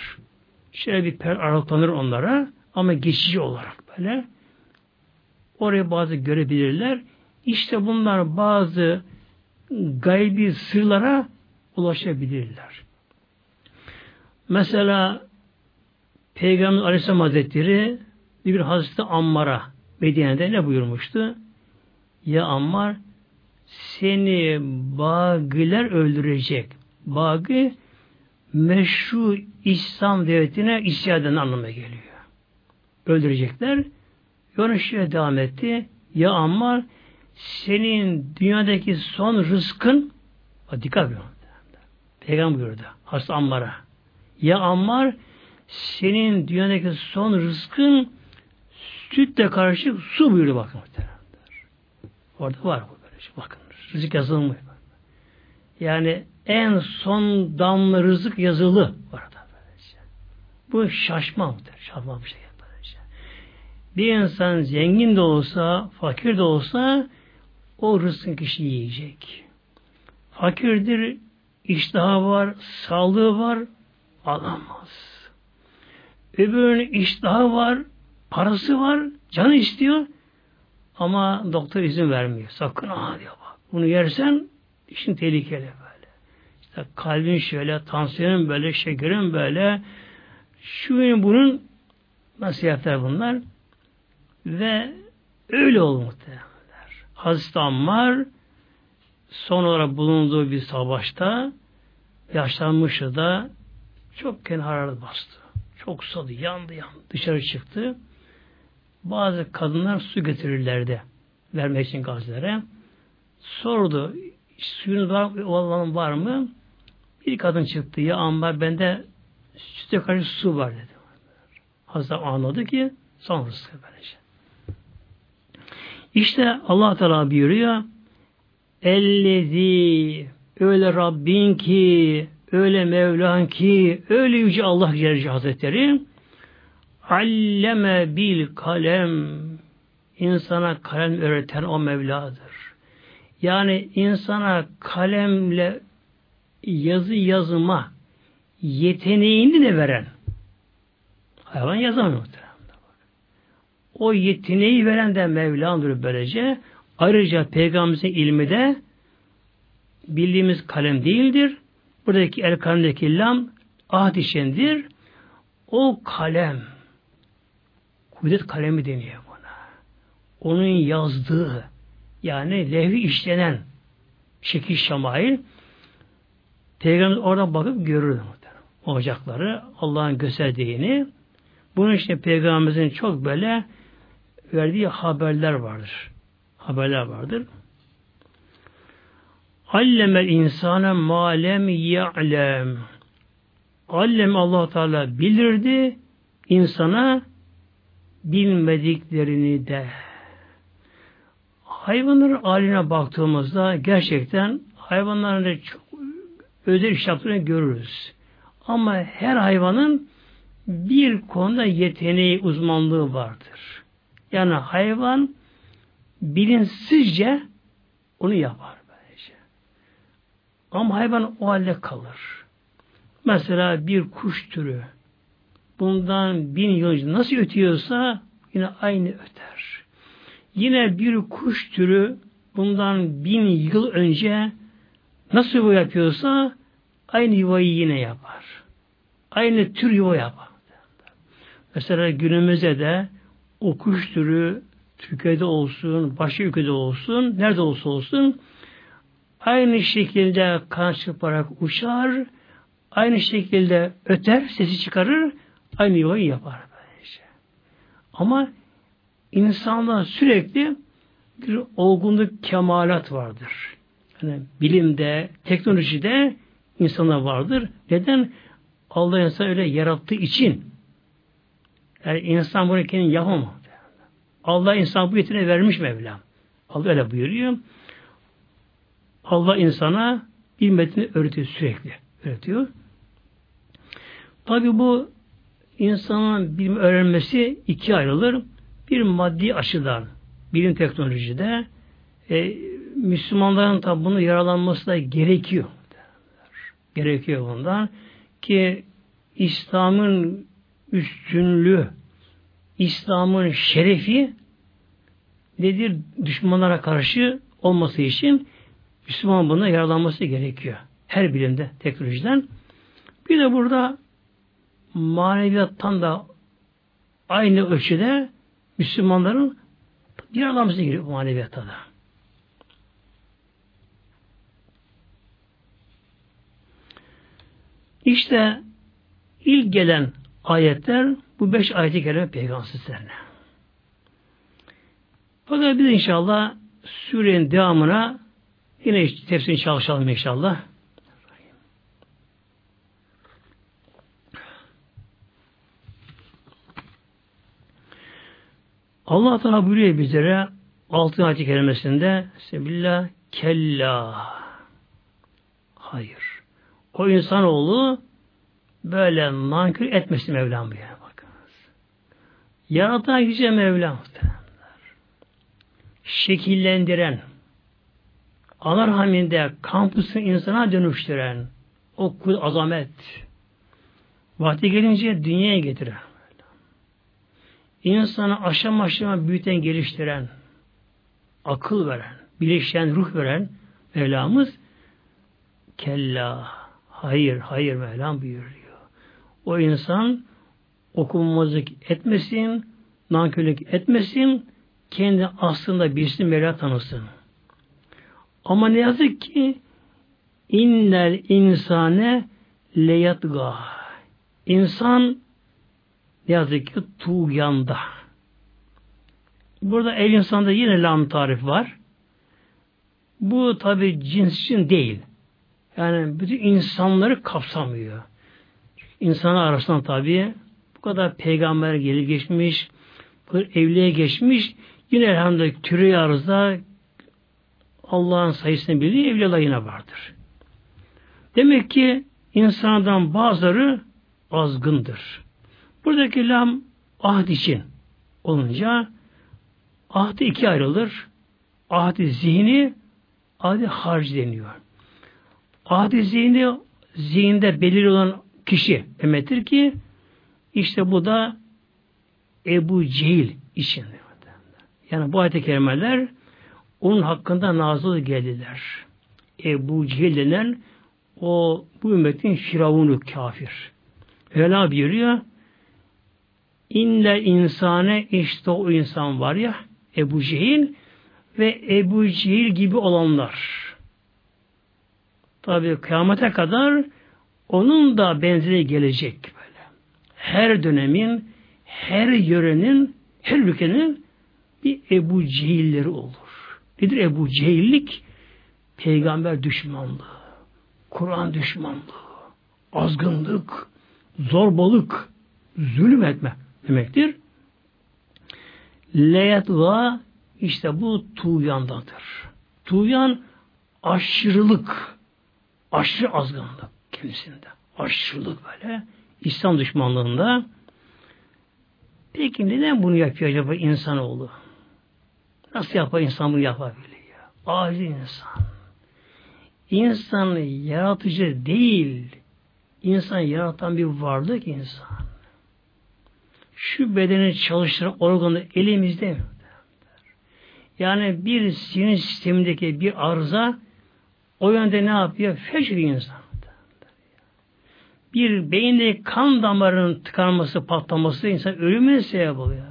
Şöyle bir per aralanır onlara ama geçici olarak böyle. Oraya bazı görebilirler. İşte bunlar bazı gaybi sırlara ulaşabilirler. Mesela Peygamber Aleyhisselam Hazretleri bir Hazreti Ammar'a Medine'de ne buyurmuştu? Ya Ammar seni bagiler öldürecek. Bagi meşru İslam devletine isyan anlamına geliyor. Öldürecekler. Yolu şöyle devam etti. Ya Ammar senin dünyadaki son rızkın dikkat edin. Peygamber buyurdu. Hasta Ammar'a. Ya Ammar senin dünyadaki son rızkın sütle karışık su buyurdu bakın. Orada var bu böyle şey. Bakın rızık yazılmıyor. Yani en son damla rızık yazılı orada. Böylece. Bu şaşmaktır. Şaşma bir şey. Bir insan zengin de olsa, fakir de olsa o rızkın kişi yiyecek. Fakirdir, iştahı var, sağlığı var, alamaz. Öbürünün iştahı var, parası var, canı istiyor ama doktor izin vermiyor. Sakın ha diyor bak. Bunu yersen işin tehlikeli böyle. İşte kalbin şöyle, tansiyonun böyle, şekerin böyle, şu bunun nasihatler bunlar ve öyle oldu muhtemelenler. Hazreti Ammar son olarak bulunduğu bir savaşta yaşlanmıştı da çok kendi hararet bastı. Çok susadı, yandı, yandı. Dışarı çıktı. Bazı kadınlar su getirirlerdi. Vermek için gazilere. Sordu, suyunuz var, olan var mı? Bir kadın çıktı. Ya ambar bende süte karşı su var dedi. Hazreti anladı ki son rızkı böylece. İşte Allah Teala buyuruyor Ellezi öyle Rabbin ki öyle Mevlan ki öyle Yüce Allah Celle Hazretleri alleme bil kalem insana kalem öğreten o Mevla'dır. Yani insana kalemle yazı yazıma yeteneğini de veren hayvan yazamıyor. O yeteneği veren de Mevla'dır böylece. Ayrıca Peygamberimizin ilmi de bildiğimiz kalem değildir. Buradaki el kalemdeki lam ahd işendir. O kalem kudret kalemi deniyor buna. Onun yazdığı yani levhi işlenen şekil şamail Peygamber oradan bakıp görür ocakları Allah'ın gösterdiğini bunun için Peygamberimizin çok böyle verdiği haberler vardır. Haberler vardır. Allemel insane malem ya'lem. Allem allah Teala bilirdi insana bilmediklerini de. Hayvanların haline baktığımızda gerçekten hayvanların çok özel iş yaptığını görürüz. Ama her hayvanın bir konuda yeteneği, uzmanlığı vardır. Yani hayvan bilinçsizce onu yapar. Böylece. Ama hayvan o halde kalır. Mesela bir kuş türü bundan bin yıl önce nasıl ötüyorsa yine aynı öter. Yine bir kuş türü bundan bin yıl önce nasıl yuva yapıyorsa aynı yuvayı yine yapar. Aynı tür yuva yapar. Mesela günümüzde de o kuş türü Türkiye'de olsun, başka ülkede olsun, nerede olsa olsun aynı şekilde kan çırparak uçar, aynı şekilde öter, sesi çıkarır, aynı yuvayı yapar. Böylece. Ama insanlar sürekli bir olgunluk kemalat vardır. Yani bilimde, teknolojide insanlar vardır. Neden? Allah insan öyle yarattığı için. Yani insan bunu kendin yapamaz. Allah insan bu yeteneği vermiş Mevlam. Allah öyle buyuruyor. Allah insana bilmediğini öğretiyor sürekli. Öğretiyor. Tabi bu insanın bilim öğrenmesi iki ayrılır. Bir maddi açıdan bilim teknolojide e, Müslümanların tabi bunu yaralanması da gerekiyor. Gerekiyor bundan ki İslam'ın üstünlüğü, İslam'ın şerefi nedir? Düşmanlara karşı olması için Müslüman buna yaralanması gerekiyor. Her bilimde, teknolojiden. Bir de burada maneviyattan da aynı ölçüde Müslümanların yaralanması gerekiyor maneviyatta da. İşte ilk gelen ayetler bu beş ayeti kerime peygamberlerine. Fakat biz inşallah sürenin devamına yine tefsirini çalışalım inşallah. Allah Teala buyuruyor bizlere altın ayet kelimesinde Sebillah kella hayır. O insanoğlu böyle nankür etmesin Mevlam diye bakınız. Yaratan yüce Mevlam şekillendiren ana rahminde kampüsü insana dönüştüren o kul azamet vakti gelince dünyaya getiren insanı aşama aşama büyüten geliştiren akıl veren bileşen ruh veren Mevlamız kella hayır hayır Mevlam buyuruyor. O insan okunmazlık etmesin, nankörlük etmesin, kendi aslında birisini Mevla tanısın. Ama ne yazık ki innel insane leyatga. İnsan ne yazık ki tuğyanda. Burada el insanda yine lam tarif var. Bu tabi cins için değil. Yani bütün insanları kapsamıyor. İnsanlar arasında tabi bu kadar peygamber gelip geçmiş, evliye geçmiş, Yine elhamdülillah türü arızda Allah'ın sayısını bildiği evliyalar yine vardır. Demek ki insandan bazıları azgındır. Buradaki lam ahd için olunca ahdi iki ayrılır. Ahdi zihni, ahdi harc deniyor. Ahdi zihni zihinde belirli olan kişi demektir ki işte bu da Ebu Cehil için. Yani bu ayet-i kerimeler onun hakkında nazıl geldiler. Ebu Cehil denen o bu ümmetin firavunu kafir. Öyle buyuruyor. İnle insane işte o insan var ya Ebu Cehil ve Ebu Cehil gibi olanlar. Tabi kıyamete kadar onun da benzeri gelecek böyle. Her dönemin, her yörenin, her ülkenin bir Ebu Cehilleri olur. Nedir Ebu Cehillik? Peygamber düşmanlığı, Kur'an düşmanlığı, azgınlık, zorbalık, zulüm etme demektir. Leyetva işte bu tuğyandadır. Tuğyan aşırılık, aşırı azgınlık kendisinde. Aşırılık böyle. İslam düşmanlığında. Peki neden bunu yapıyor acaba insanoğlu? Nasıl yapar insan bunu yapabiliyor? Aciz insan. İnsan yaratıcı değil. İnsan yaratan bir varlık insan. Şu bedeni çalıştıran organı elimizde yani bir sinir sistemindeki bir arıza o yönde ne yapıyor? Feşr insan. Bir beyindeki kan damarının tıkanması, patlaması insan ölümüne sebep oluyor.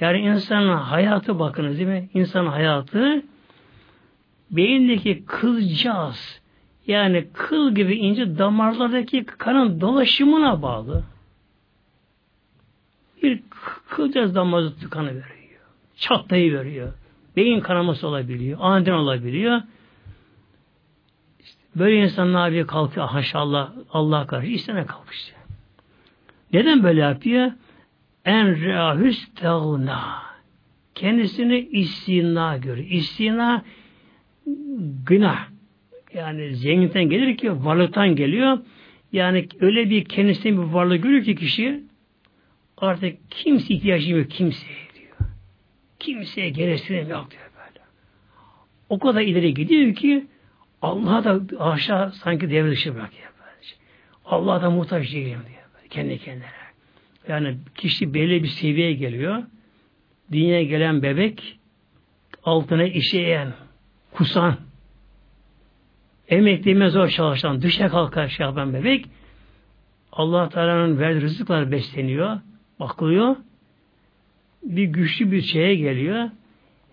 Yani insanın hayatı bakınız değil mi? İnsanın hayatı beyindeki kılcağız yani kıl gibi ince damarlardaki kanın dolaşımına bağlı. Bir kılcağız damarı tıkanı veriyor. Çatlayı veriyor. beyin kanaması olabiliyor, aniden olabiliyor. Böyle insanlar bir kalkıyor, haşallah Allah karşı istene kalkıştı. Neden böyle yapıyor? En rahüs teğna. Kendisini istina görüyor. İstina günah. Yani zenginden gelir ki varlıktan geliyor. Yani öyle bir kendisine bir varlık görüyor ki kişi artık kimse ihtiyacı yok kimseye diyor. Kimseye gereksinim yok diyor böyle. O kadar ileri gidiyor ki Allah'a da aşağı sanki devre dışı bırakıyor. Böylece. Allah'a da muhtaç değilim diyor. Kendi kendine. Yani kişi belli bir seviyeye geliyor. Dünyaya gelen bebek altına işeyen, kusan, emekliliğime zor çalışan, düşe kalkar şey yapan bebek Allah Teala'nın verdiği rızıklar besleniyor, bakılıyor. Bir güçlü bir şeye geliyor.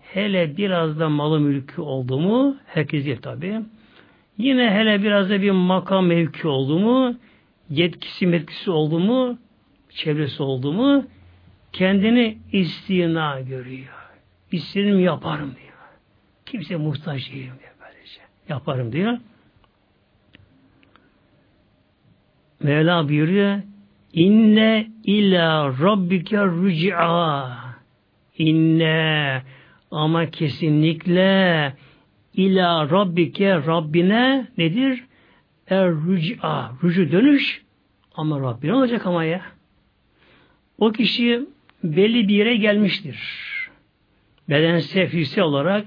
Hele biraz da malı mülkü oldu mu, herkes değil tabi. Yine hele biraz da bir makam mevki oldu mu, yetkisi metkisi oldu mu, çevresi oldu mu, kendini istina görüyor. İstediğim yaparım diyor. Kimse muhtaç değilim diyor böylece. Yaparım diyor. Mevla buyuruyor İnne ila rabbike rüc'a İnne ama kesinlikle ila rabbike Rabbine nedir? Er rüc'a rücu dönüş ama Rabbine olacak ama ya. O kişi belli bir yere gelmiştir. Bedensel, fiziksel olarak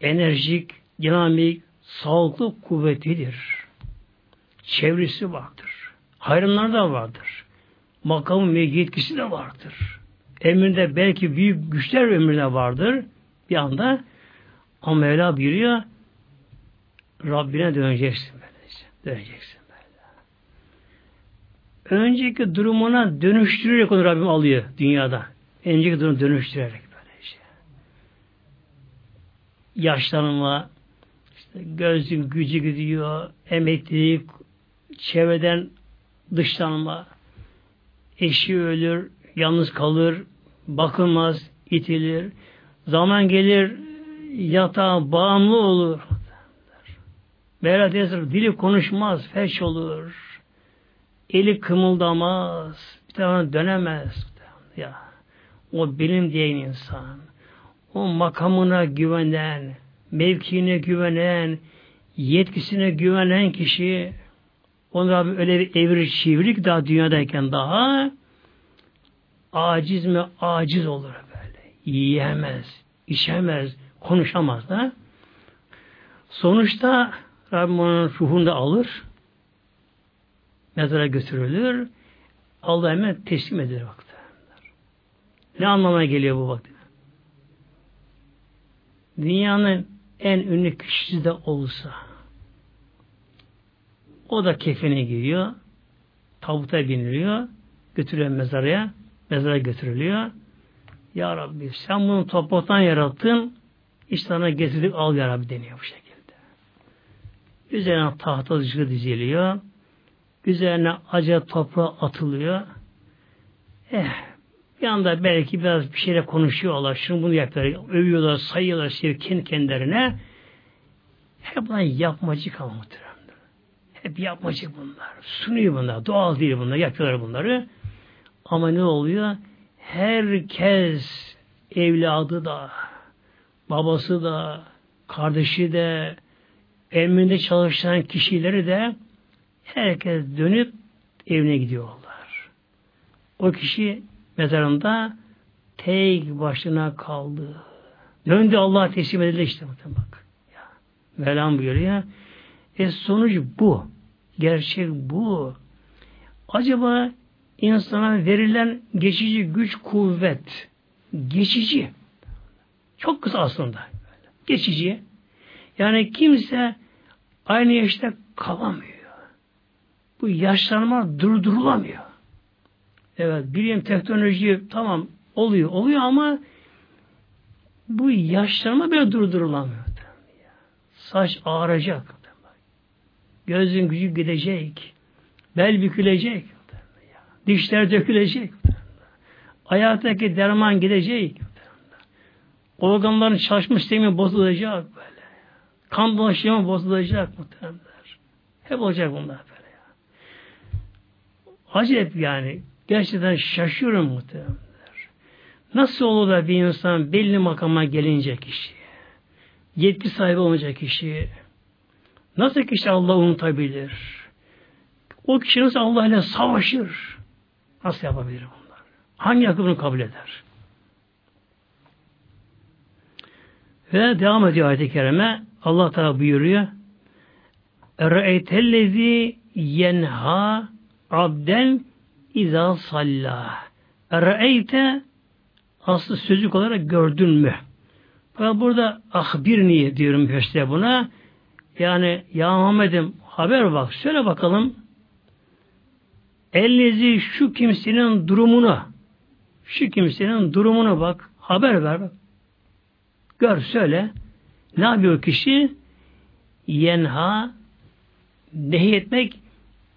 enerjik, dinamik, sağlıklı, kuvvetlidir. Çevresi vardır. Hayrınlar da vardır. Makamı ve yetkisi de vardır. Emrinde belki büyük güçler emrinde vardır bir anda. Ama Mevla buyuruyor Rabbine döneceksin böylece. Döneceksin böyle. Önceki durumuna dönüştürerek onu Rabbim alıyor dünyada. Önceki durumu dönüştürerek böylece. Yaşlanma, işte gözün gücü gidiyor, emeklilik, çevreden dışlanma, eşi ölür, yalnız kalır, bakılmaz, itilir. Zaman gelir yatağa bağımlı olur. Berat dili konuşmaz, feş olur. Eli kımıldamaz, bir tarafa dönemez. Ya, o bilim diyen insan, o makamına güvenen, mevkiine güvenen, yetkisine güvenen kişi onlar öyle bir evri çivirik daha dünyadayken daha aciz mi aciz olur böyle. Yiyemez, içemez, konuşamaz da. Sonuçta Rabbim onun ruhunu da alır. Mezara götürülür. Allah hemen teslim edilir vakti. Ne anlamına geliyor bu vakti? Dünyanın en ünlü kişisi de olsa o da kefene giyiyor. Tabuta biniliyor. Götürüyor mezaraya. Mezara götürülüyor. Ya Rabbi sen bunu topraktan yarattın. İşte sana getirdik al ya Rabbi deniyor bu şekilde. Üzerine tahta diziliyor. Üzerine acı toprağa atılıyor. Eh, bir anda belki biraz bir şeyle konuşuyorlar. Şunu bunu yapıyorlar. Övüyorlar, sayıyorlar şey kendi kendilerine. Hep bunlar yapmacı kalmaktır. Hep yapmacık bunlar. Sunuyor bunlar. Doğal değil bunlar. Yapıyorlar bunları. Ama ne oluyor? Herkes evladı da, babası da, kardeşi de, emrinde çalışan kişileri de herkes dönüp evine gidiyorlar. O kişi mezarında tek başına kaldı. Döndü Allah teslim edildi işte bak. Ya. Mevlam buyuruyor. E sonuç bu. Gerçek bu. Acaba insana verilen geçici güç, kuvvet, geçici. Çok kısa aslında. Geçici. Yani kimse aynı yaşta kalamıyor. Bu yaşlanma durdurulamıyor. Evet, bilim teknoloji tamam oluyor, oluyor ama bu yaşlanma bile durdurulamıyor. Saç ağaracak. Gözün gücü gidecek. Bel bükülecek. Dişler dökülecek. Ayaktaki derman gidecek. Organların çalışma sistemi bozulacak böyle. Kan dolaşımı bozulacak muhtemelenler. Hep olacak bunlar böyle ya. Acayip yani. Gerçekten şaşıyorum muhtemelenler. Nasıl olur da bir insan belli makama gelince kişi, yetki sahibi olacak kişi, nasıl kişi Allah'ı unutabilir? O kişi nasıl Allah ile savaşır? Nasıl yapabilir bunlar? Hangi akıl bunu kabul eder? Ve devam ediyor ayet-i kerime. Allah Teala buyuruyor. Ere'eytellezi yenha abden izâ sallâh. Ere'eyte aslı sözlük olarak gördün mü? Fakat burada ahbir niye diyorum işte buna. Yani ya Muhammed'im haber bak söyle bakalım. Ellezi şu kimsenin durumuna şu kimsenin durumuna bak. Haber ver bak. Gör söyle. Ne yapıyor kişi? Yenha nehyetmek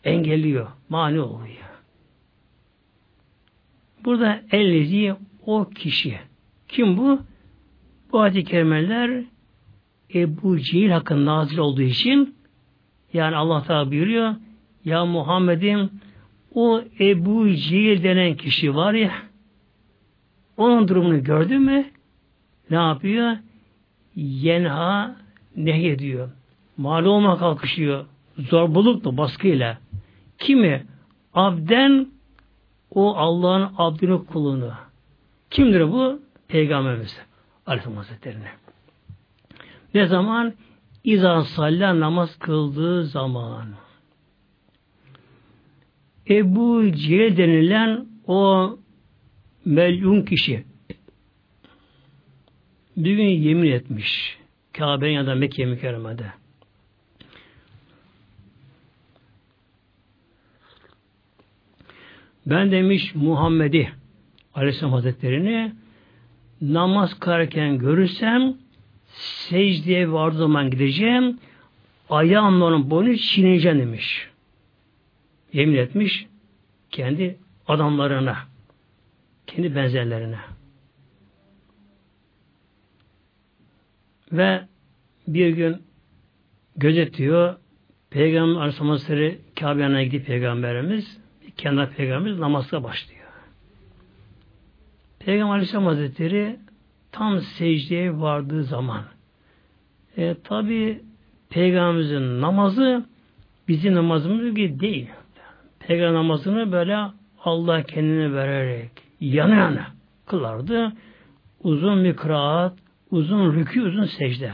engelliyor. Mani oluyor. Burada ellezi o kişi. Kim bu? Bu ayet-i kerimeler Ebu Cehil hakkında nazil olduğu için yani Allah Teala buyuruyor ya Muhammed'im o Ebu Cehil denen kişi var ya onun durumunu gördün mü? Ne yapıyor? Yenha nehyediyor. Mal olma kalkışıyor. Zorbalıkla, baskıyla. Kimi? Abden o Allah'ın abdini kulunu. Kimdir bu? Peygamberimiz. Aleyhisselam Hazretleri'ne. Ne zaman? İza salla namaz kıldığı zaman. Ebu Cehil denilen o melun kişi bir gün yemin etmiş. Kabe'nin yanında Mekke mükerremede. Ben demiş Muhammed'i Aleyhisselam Hazretleri'ni namaz kılarken görürsem secdeye vardığı zaman gideceğim ayağımla onun boynu çiğneyeceğim demiş. Yemin etmiş kendi adamlarına kendi benzerlerine. Ve bir gün gözetiyor Peygamber Aleyhisselam Hazretleri Kabe'ye gidip Peygamberimiz kendi Peygamberimiz namazda başlıyor. Peygamber Aleyhisselam Hazretleri tam secdeye vardığı zaman e, tabi Peygamberimizin namazı bizim namazımız gibi değil. Peygamber namazını böyle Allah kendini vererek yana yana kılardı. Uzun bir kıraat, uzun rükû, uzun secde.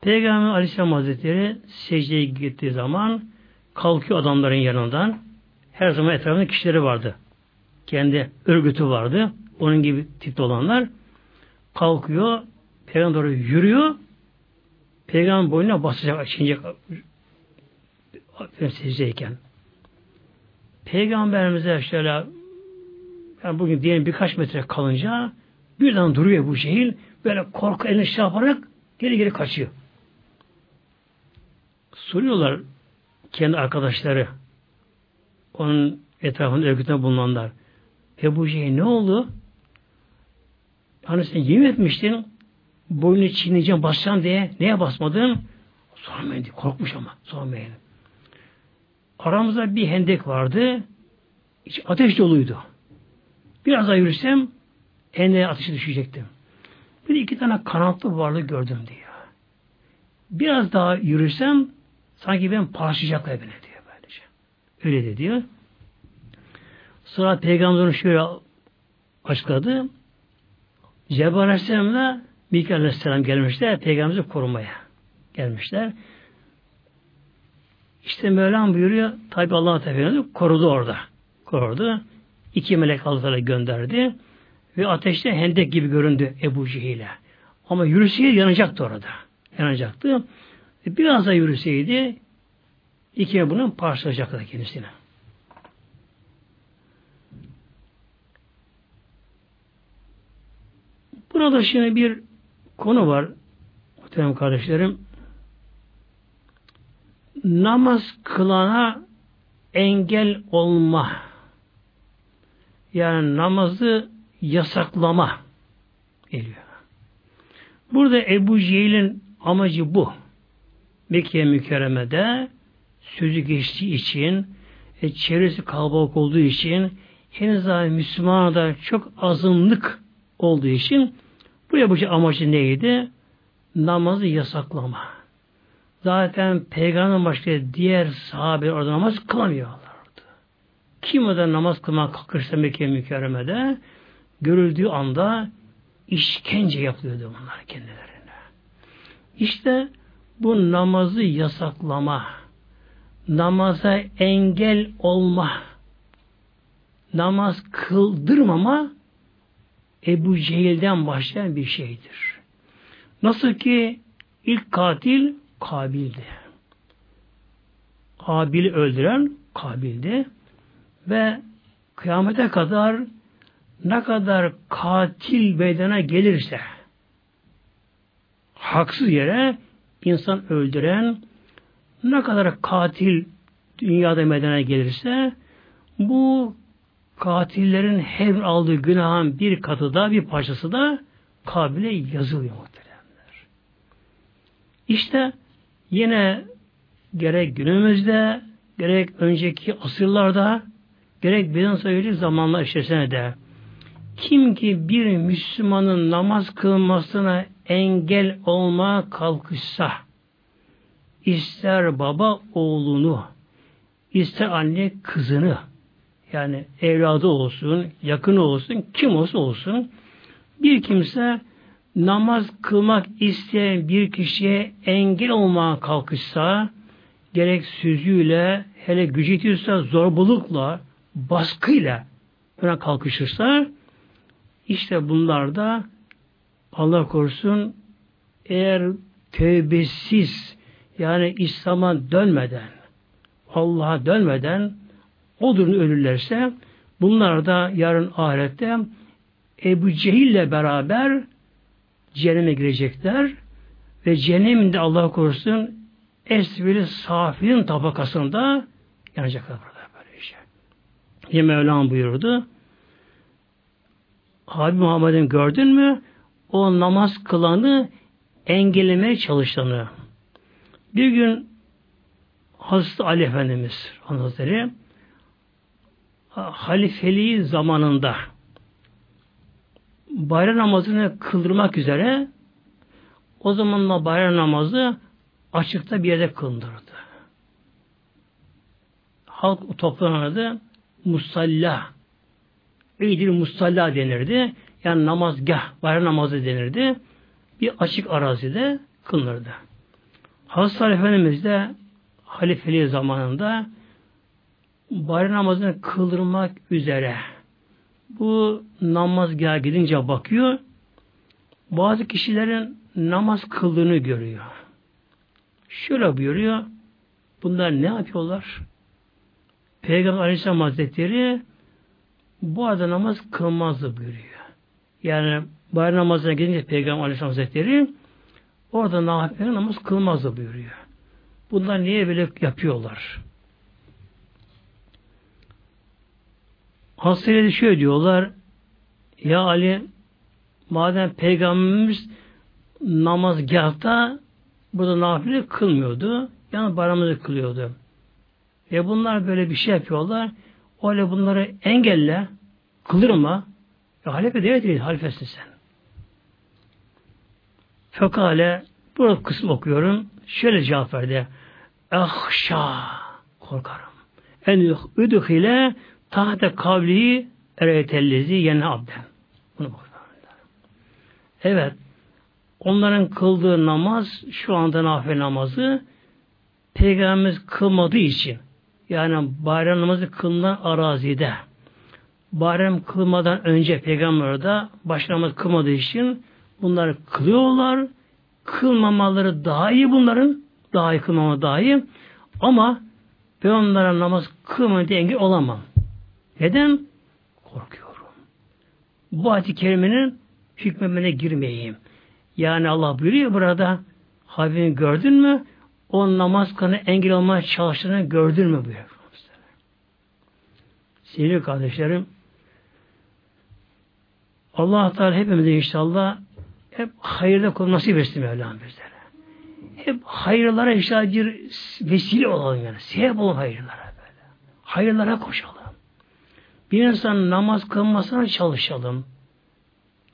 Peygamber Aleyhisselam Hazretleri secdeye gittiği zaman kalkıyor adamların yanından. Her zaman etrafında kişileri vardı. Kendi örgütü vardı. Onun gibi tipte olanlar kalkıyor, peygamber doğru yürüyor, peygamber boynuna basacak, açınacak secdeyken. Peygamberimize şöyle yani bugün diyelim birkaç metre kalınca birden duruyor bu şehir böyle korku elini şey yaparak geri geri kaçıyor. Soruyorlar kendi arkadaşları onun etrafında örgütünde bulunanlar. Ebu Cehil ne oldu? Hani sen yemin etmiştin boynunu çiğneyeceğim basacağım diye neye basmadın? Sormayın diye. Korkmuş ama. Sormayın. Aramızda bir hendek vardı. İç ateş doluydu. Biraz daha yürüsem hendeğe ateşe düşecektim. Bir iki tane kanatlı varlık gördüm diyor. Biraz daha yürüsem sanki ben parçacaklar beni diyor böylece. Öyle de diyor. Sonra Peygamber'in şöyle açıkladı. Cebrail Aleyhisselam'la Mikail Aleyhisselam gelmişler. Peygamberimizi korumaya gelmişler. İşte Mevlam buyuruyor. Tabi Allah Teala korudu orada. Korudu. İki melek Allah'a gönderdi. Ve ateşte hendek gibi göründü Ebu Cehil'e. Ama yürüseydi yanacaktı orada. Yanacaktı. E biraz da yürüseydi ikiye bunun parçalayacaktı kendisine. Burada şimdi bir konu var. Muhterem kardeşlerim. Namaz kılana engel olma. Yani namazı yasaklama geliyor. Burada Ebu Cehil'in amacı bu. Mekke mükerremede sözü geçtiği için e, çevresi kalabalık olduğu için henüz daha Müslümanlarda çok azınlık olduğu için bu yapıcı amacı neydi? Namazı yasaklama. Zaten peygamber başka diğer sahabe orada namaz kılamıyorlardı. Kim orada namaz kılmak kalkırsa Mekke mükerremede görüldüğü anda işkence yapıyordu bunlar kendilerine. İşte bu namazı yasaklama, namaza engel olma, namaz kıldırmama Ebu Cehil'den başlayan bir şeydir. Nasıl ki ilk katil Kabil'di. Kabil'i öldüren Kabil'di. Ve kıyamete kadar ne kadar katil bedene gelirse haksız yere insan öldüren ne kadar katil dünyada medene gelirse bu katillerin her aldığı günahın bir katı da bir parçası da Kabil'e yazılıyor muhteremler. İşte yine gerek günümüzde gerek önceki asırlarda gerek bizden sonraki zamanlar içerisinde de kim ki bir Müslümanın namaz kılmasına engel olma kalkışsa ister baba oğlunu ister anne kızını yani evladı olsun, yakını olsun, kim olsa olsun bir kimse namaz kılmak isteyen bir kişiye engel olmaya kalkışsa gerek sözüyle hele gücü zorbalıkla baskıyla buna kalkışırsa işte bunlar da Allah korusun eğer tövbesiz yani İslam'a dönmeden Allah'a dönmeden o durumda ölürlerse bunlar da yarın ahirette Ebu Cehil'le beraber cehenneme girecekler ve cehenneminde Allah korusun esveli safilin tabakasında yanacaklar burada böyle şey. Yine Mevlam buyurdu. Habib Muhammed'in gördün mü? O namaz kılanı engellemeye çalışanı. Bir gün Hazreti Ali Efendimiz Hazretleri halifeliği zamanında bayram namazını kıldırmak üzere o zamanla bayram namazı açıkta bir yerde kıldırdı. Halk toplanırdı. Musalla. İyidir musalla denirdi. Yani namazgah, bayram namazı denirdi. Bir açık arazide kılınırdı. Hazreti Efendimiz de halifeliği zamanında bayram namazını kıldırmak üzere bu namazgaha gidince bakıyor bazı kişilerin namaz kıldığını görüyor. Şöyle buyuruyor bunlar ne yapıyorlar? Peygamber Aleyhisselam Hazretleri bu arada namaz kılmazdı buyuruyor. Yani bayram namazına gidince Peygamber Aleyhisselam Hazretleri orada nafile namaz kılmazdı buyuruyor. Bunlar niye böyle yapıyorlar? Hastayla şöyle diyorlar ya Ali madem Peygamberimiz namazgahta burada nafile kılmıyordu. Yani bayramını kılıyordu. Ve bunlar böyle bir şey yapıyorlar. Öyle bunları engelle, kıldırma. Ya halife değil, değil halifesin sen. Fekale burada kısım okuyorum. Şöyle cevap verdi. Ahşa korkarım. En üdühile tahte kavliyi ereyetellezi yene abden. Bunu bakıyorum. Evet. Onların kıldığı namaz şu anda nafile namazı Peygamberimiz kılmadığı için yani bayram namazı kılınan arazide bayram kılmadan önce peygamber de baş namaz kılmadığı için bunları kılıyorlar. Kılmamaları daha iyi bunların. Daha iyi kılmama daha iyi. Ama ben onlara namaz kılmaya engel olamam. Neden? Korkuyorum. Bu ayet-i kerimenin hükmemene girmeyeyim. Yani Allah buyuruyor burada Habibini gördün mü? O namaz kanı engel olmaya çalıştığını gördün mü buyuruyor. Sevgili kardeşlerim Allah Teala hepimize inşallah hep hayırda kul nasip etsin Mevlam bizlere. Hep hayırlara işte bir vesile olalım yani. Sebep olun hayırlara böyle. Hayırlara koşalım. Bir insan namaz kılmasına çalışalım.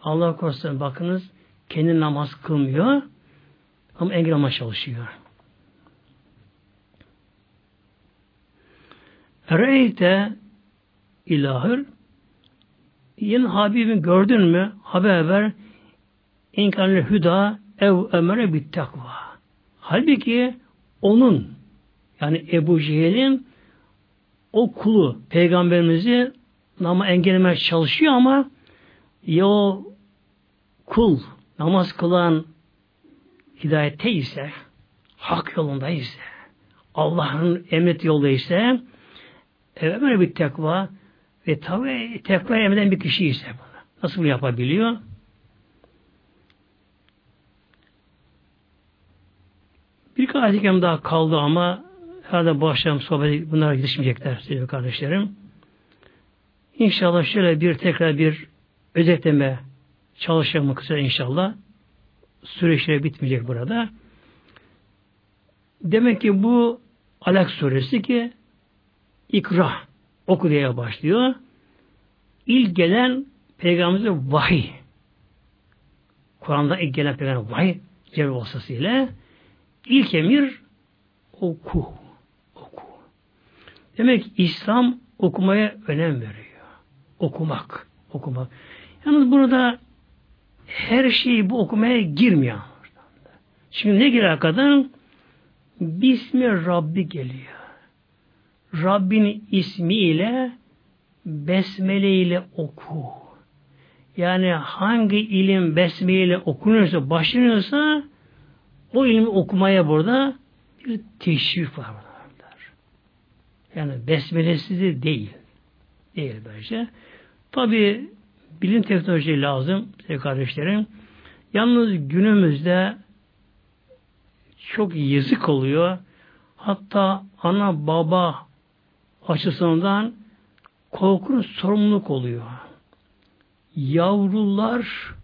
Allah korusun bakınız kendi namaz kılmıyor ama engel olmaya çalışıyor. Reyte ilahır Yine Habib'i gördün mü? Haber ver. İnkanlı hüda ev emre bit takva. Halbuki onun yani Ebu Cehil'in o kulu peygamberimizi nama engellemeye çalışıyor ama ya o kul namaz kılan hidayette ise hak yolunda ise Allah'ın emret yolda ise emre bir tekva ve tabi tekva emreden bir kişi ise bunu. Nasıl bunu yapabiliyor? Birkaç ayet daha kaldı ama herhalde bu akşam sohbeti bunlara yetişmeyecekler sevgili kardeşlerim. İnşallah şöyle bir tekrar bir özetleme çalışalım kısa inşallah. Süreçleri bitmeyecek burada. Demek ki bu Alak suresi ki ikra oku diye başlıyor. İlk gelen peygamberimize vahiy. Kur'an'da ilk gelen peygamber vahiy Cebrail vasıtasıyla ilk emir oku. Oku. Demek İslam okumaya önem veriyor. Okumak. Okumak. Yalnız burada her şey bu okumaya girmiyor. Şimdi ne girer kadın? Bismi Rabbi geliyor. Rabbin ismiyle besmele ile oku. Yani hangi ilim besmele ile okunuyorsa, başlanıyorsa o ilmi okumaya burada bir teşvik var. Burada. Yani besmelesiz değil. Değil böylece. Tabi bilim teknoloji lazım sevgili kardeşlerim. Yalnız günümüzde çok yazık oluyor. Hatta ana baba açısından korkunç sorumluluk oluyor. Yavrular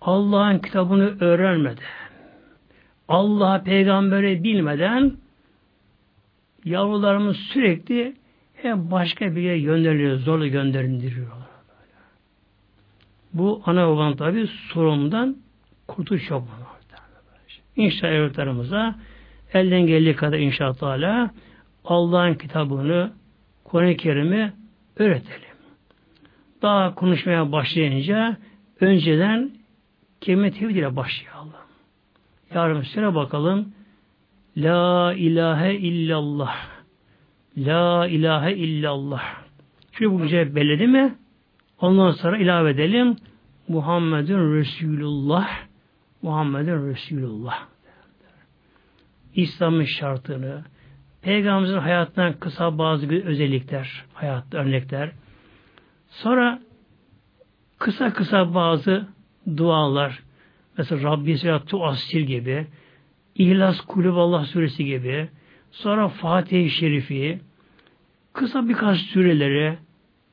Allah'ın kitabını öğrenmeden, Allah peygamberi bilmeden yavrularımız sürekli hep başka bir yere gönderiliyor, zorla gönderiliyorlar. Bu ana babanın tabi sorumludan kurtuluş yok. İnşallah evlatlarımıza elden geldiği kadar inşallah Allah'ın kitabını, Kur'an-ı Kerim'i öğretelim. Daha konuşmaya başlayınca önceden kelime tevhid ile başlayalım. Yarın süre bakalım. La ilahe illallah. La ilahe illallah. Çünkü bu güzel belledi mi? Ondan sonra ilave edelim. Muhammedun Resulullah. Muhammedun Resulullah. İslam'ın şartını, Peygamberimizin hayatından kısa bazı özellikler, hayat örnekler. Sonra kısa kısa bazı dualar, mesela Rabbi Selatü Asir gibi, İhlas Allah suresi gibi, sonra Fatih-i Şerifi, kısa birkaç süreleri,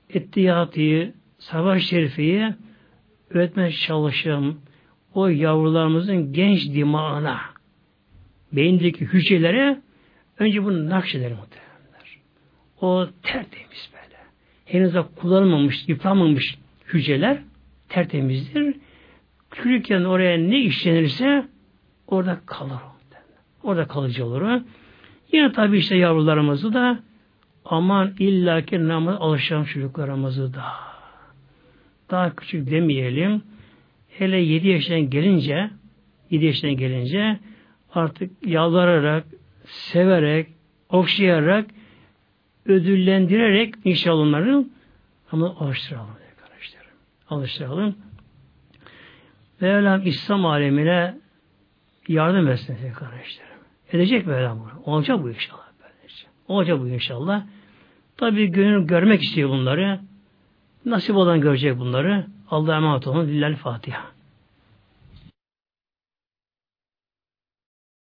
Ettiyati'yi, Savaş Şerifi'yi öğretmeye çalışım. O yavrularımızın genç dimağına, beyindeki hücrelere önce bunu nakşeder muhtemelenler. O tertemiz böyle. Henüz de kullanılmamış, yıpranmamış hücreler tertemizdir. Küçükken oraya ne işlenirse orada kalır. Orada kalıcı olur. Yine tabi işte yavrularımızı da aman illaki namaz alışan çocuklarımızı da daha küçük demeyelim. Hele 7 yaşına gelince 7 yaşına gelince artık yalvararak, severek, okşayarak, ödüllendirerek inşallah onları ama alıştıralım arkadaşlarım. Alıştıralım. Mevlam İslam alemine yardım etsin kardeşlerim. Edecek Mevlam bunu. Olacak bu inşallah. Böylece. Olacak bu inşallah. Tabi gönül görmek istiyor bunları. Nasip olan görecek bunları. Allah'a emanet olun. Lillahi Fatiha.